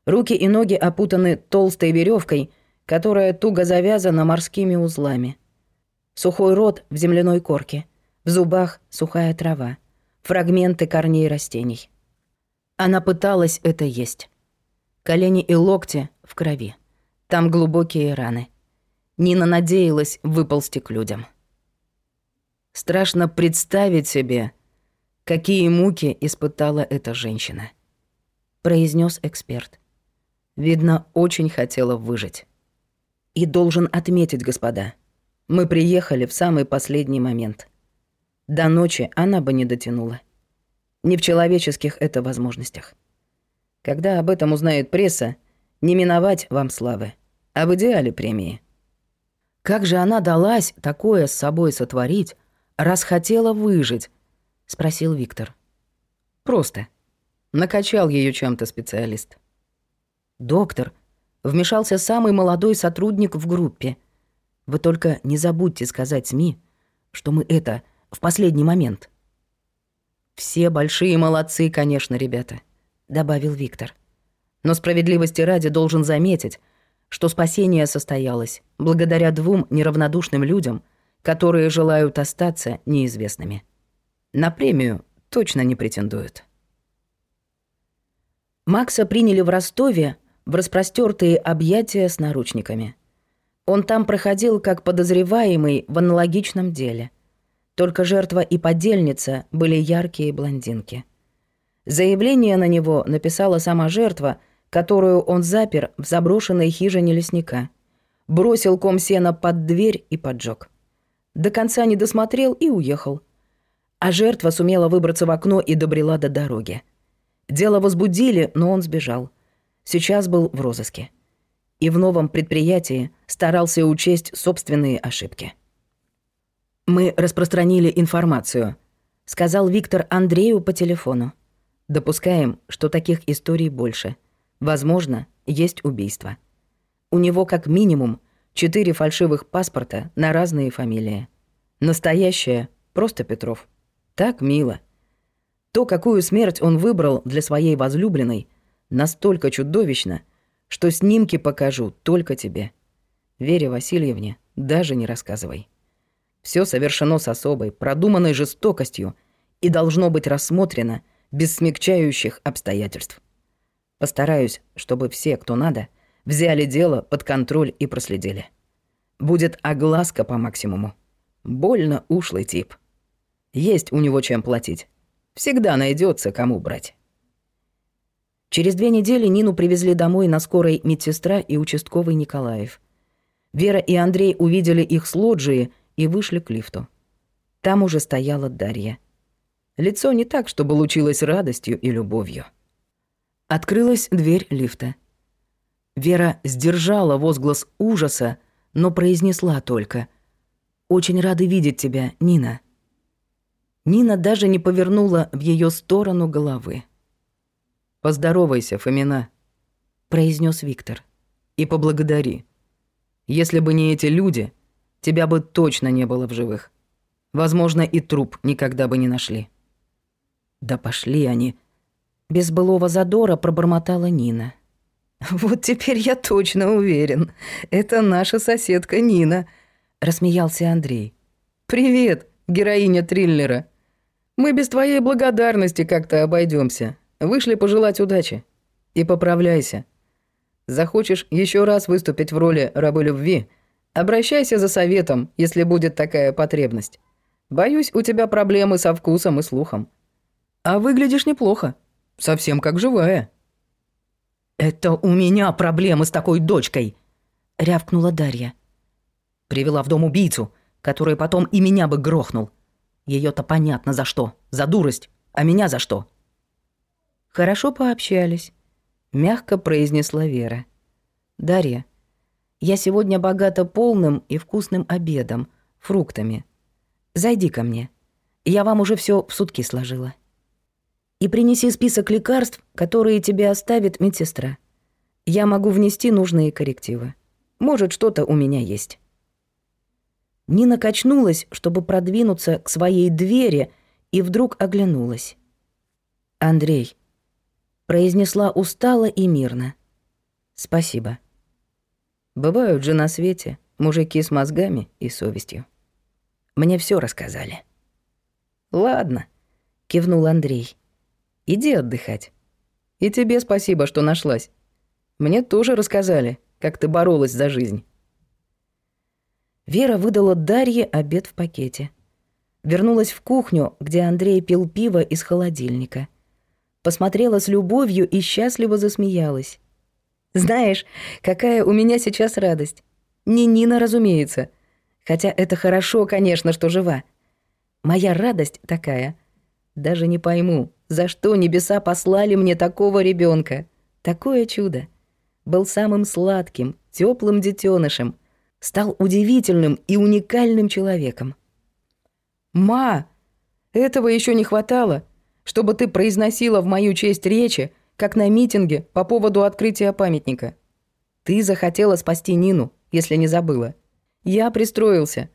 Руки и ноги опутаны толстой веревкой, которая туго завязана морскими узлами. Сухой рот в земляной корке — в зубах сухая трава, фрагменты корней растений. Она пыталась это есть. Колени и локти в крови. Там глубокие раны. Нина надеялась выползти к людям. Страшно представить себе, какие муки испытала эта женщина. Произнес эксперт. Видно, очень хотела выжить. И должен отметить, господа, мы приехали в самый последний момент — до ночи она бы не дотянула. Не в человеческих это возможностях. Когда об этом узнает пресса, не миновать вам славы, а в идеале премии. Как же она далась такое с собой сотворить, раз хотела выжить? Спросил Виктор. Просто. Накачал ее чем-то специалист. Доктор, вмешался самый молодой сотрудник в группе. Вы только не забудьте сказать СМИ, что мы это в последний момент. «Все большие молодцы, конечно, ребята», — добавил Виктор. «Но справедливости ради должен заметить, что спасение состоялось благодаря двум неравнодушным людям, которые желают остаться неизвестными. На премию точно не претендуют». Макса приняли в Ростове в распростертые объятия с наручниками. Он там проходил как подозреваемый в аналогичном деле. Только жертва и подельница были яркие блондинки. Заявление на него написала сама жертва, которую он запер в заброшенной хижине лесника. Бросил ком сена под дверь и поджег. До конца не досмотрел и уехал. А жертва сумела выбраться в окно и добрела до дороги. Дело возбудили, но он сбежал. Сейчас был в розыске. И в новом предприятии старался учесть собственные ошибки. Мы распространили информацию, сказал Виктор Андрею по телефону. Допускаем, что таких историй больше. Возможно, есть убийство. У него как минимум четыре фальшивых паспорта на разные фамилии. Настоящее просто Петров. Так мило. То, какую смерть он выбрал для своей возлюбленной, настолько чудовищно, что снимки покажу только тебе. Вере Васильевне даже не рассказывай. Все совершено с особой, продуманной жестокостью и должно быть рассмотрено без смягчающих обстоятельств. Постараюсь, чтобы все, кто надо, взяли дело под контроль и проследили. Будет огласка по максимуму. Больно ушлый тип. Есть у него чем платить. Всегда найдется кому брать. Через две недели Нину привезли домой на скорой медсестра и участковый Николаев. Вера и Андрей увидели их с лоджии – и вышли к лифту. Там уже стояла Дарья. Лицо не так, чтобы лучилось радостью и любовью. Открылась дверь лифта. Вера сдержала возглас ужаса, но произнесла только «Очень рада видеть тебя, Нина». Нина даже не повернула в ее сторону головы. «Поздоровайся, Фомина», — произнес Виктор. «И поблагодари. Если бы не эти люди, — тебя бы точно не было в живых. Возможно, и труп никогда бы не нашли». «Да пошли они!» Без былого задора пробормотала Нина. «Вот теперь я точно уверен. Это наша соседка Нина», — рассмеялся Андрей. «Привет, героиня триллера. Мы без твоей благодарности как-то обойдемся. Вышли пожелать удачи. И поправляйся. Захочешь еще раз выступить в роли рабы любви — Обращайся за советом, если будет такая потребность. Боюсь, у тебя проблемы со вкусом и слухом. А выглядишь неплохо. Совсем как живая. Это у меня проблемы с такой дочкой, рявкнула Дарья. Привела в дом убийцу, который потом и меня бы грохнул. Ее-то понятно за что, за дурость, а меня за что? Хорошо пообщались, мягко произнесла Вера. Дарья, я сегодня богата полным и вкусным обедом, фруктами. Зайди ко мне. Я вам уже все в сутки сложила. И принеси список лекарств, которые тебе оставит медсестра. Я могу внести нужные коррективы. Может, что-то у меня есть». Нина качнулась, чтобы продвинуться к своей двери, и вдруг оглянулась. «Андрей», — произнесла устало и мирно. «Спасибо». Бывают же на свете мужики с мозгами и совестью. Мне все рассказали. Ладно, кивнул Андрей. Иди отдыхать. И тебе спасибо, что нашлась. Мне тоже рассказали, как ты боролась за жизнь. Вера выдала Дарье обед в пакете. Вернулась в кухню, где Андрей пил пиво из холодильника. Посмотрела с любовью и счастливо засмеялась. Знаешь, какая у меня сейчас радость. Не Нина, разумеется. Хотя это хорошо, конечно, что жива. Моя радость такая. Даже не пойму, за что небеса послали мне такого ребенка. Такое чудо. Был самым сладким, теплым детенышем. Стал удивительным и уникальным человеком. «Ма, этого еще не хватало, чтобы ты произносила в мою честь речи, как на митинге по поводу открытия памятника. Ты захотела спасти Нину, если не забыла. Я пристроился.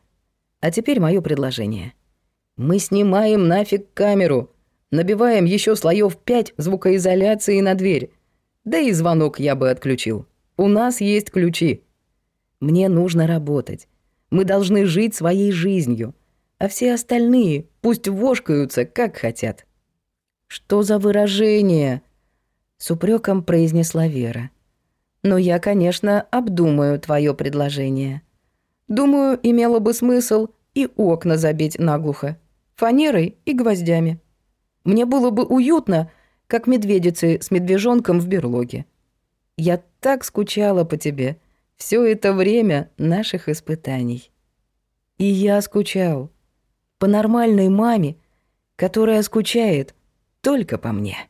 А теперь мое предложение. Мы снимаем нафиг камеру, набиваем еще слоев 5 звукоизоляции на дверь. Да и звонок я бы отключил. У нас есть ключи. Мне нужно работать. Мы должны жить своей жизнью. А все остальные пусть вошкаются, как хотят. Что за выражение? С упреком произнесла Вера. «Но я, конечно, обдумаю твое предложение. Думаю, имело бы смысл и окна забить наглухо, фанерой и гвоздями. Мне было бы уютно, как медведицы с медвежонком в берлоге. Я так скучала по тебе все это время наших испытаний. И я скучал по нормальной маме, которая скучает только по мне».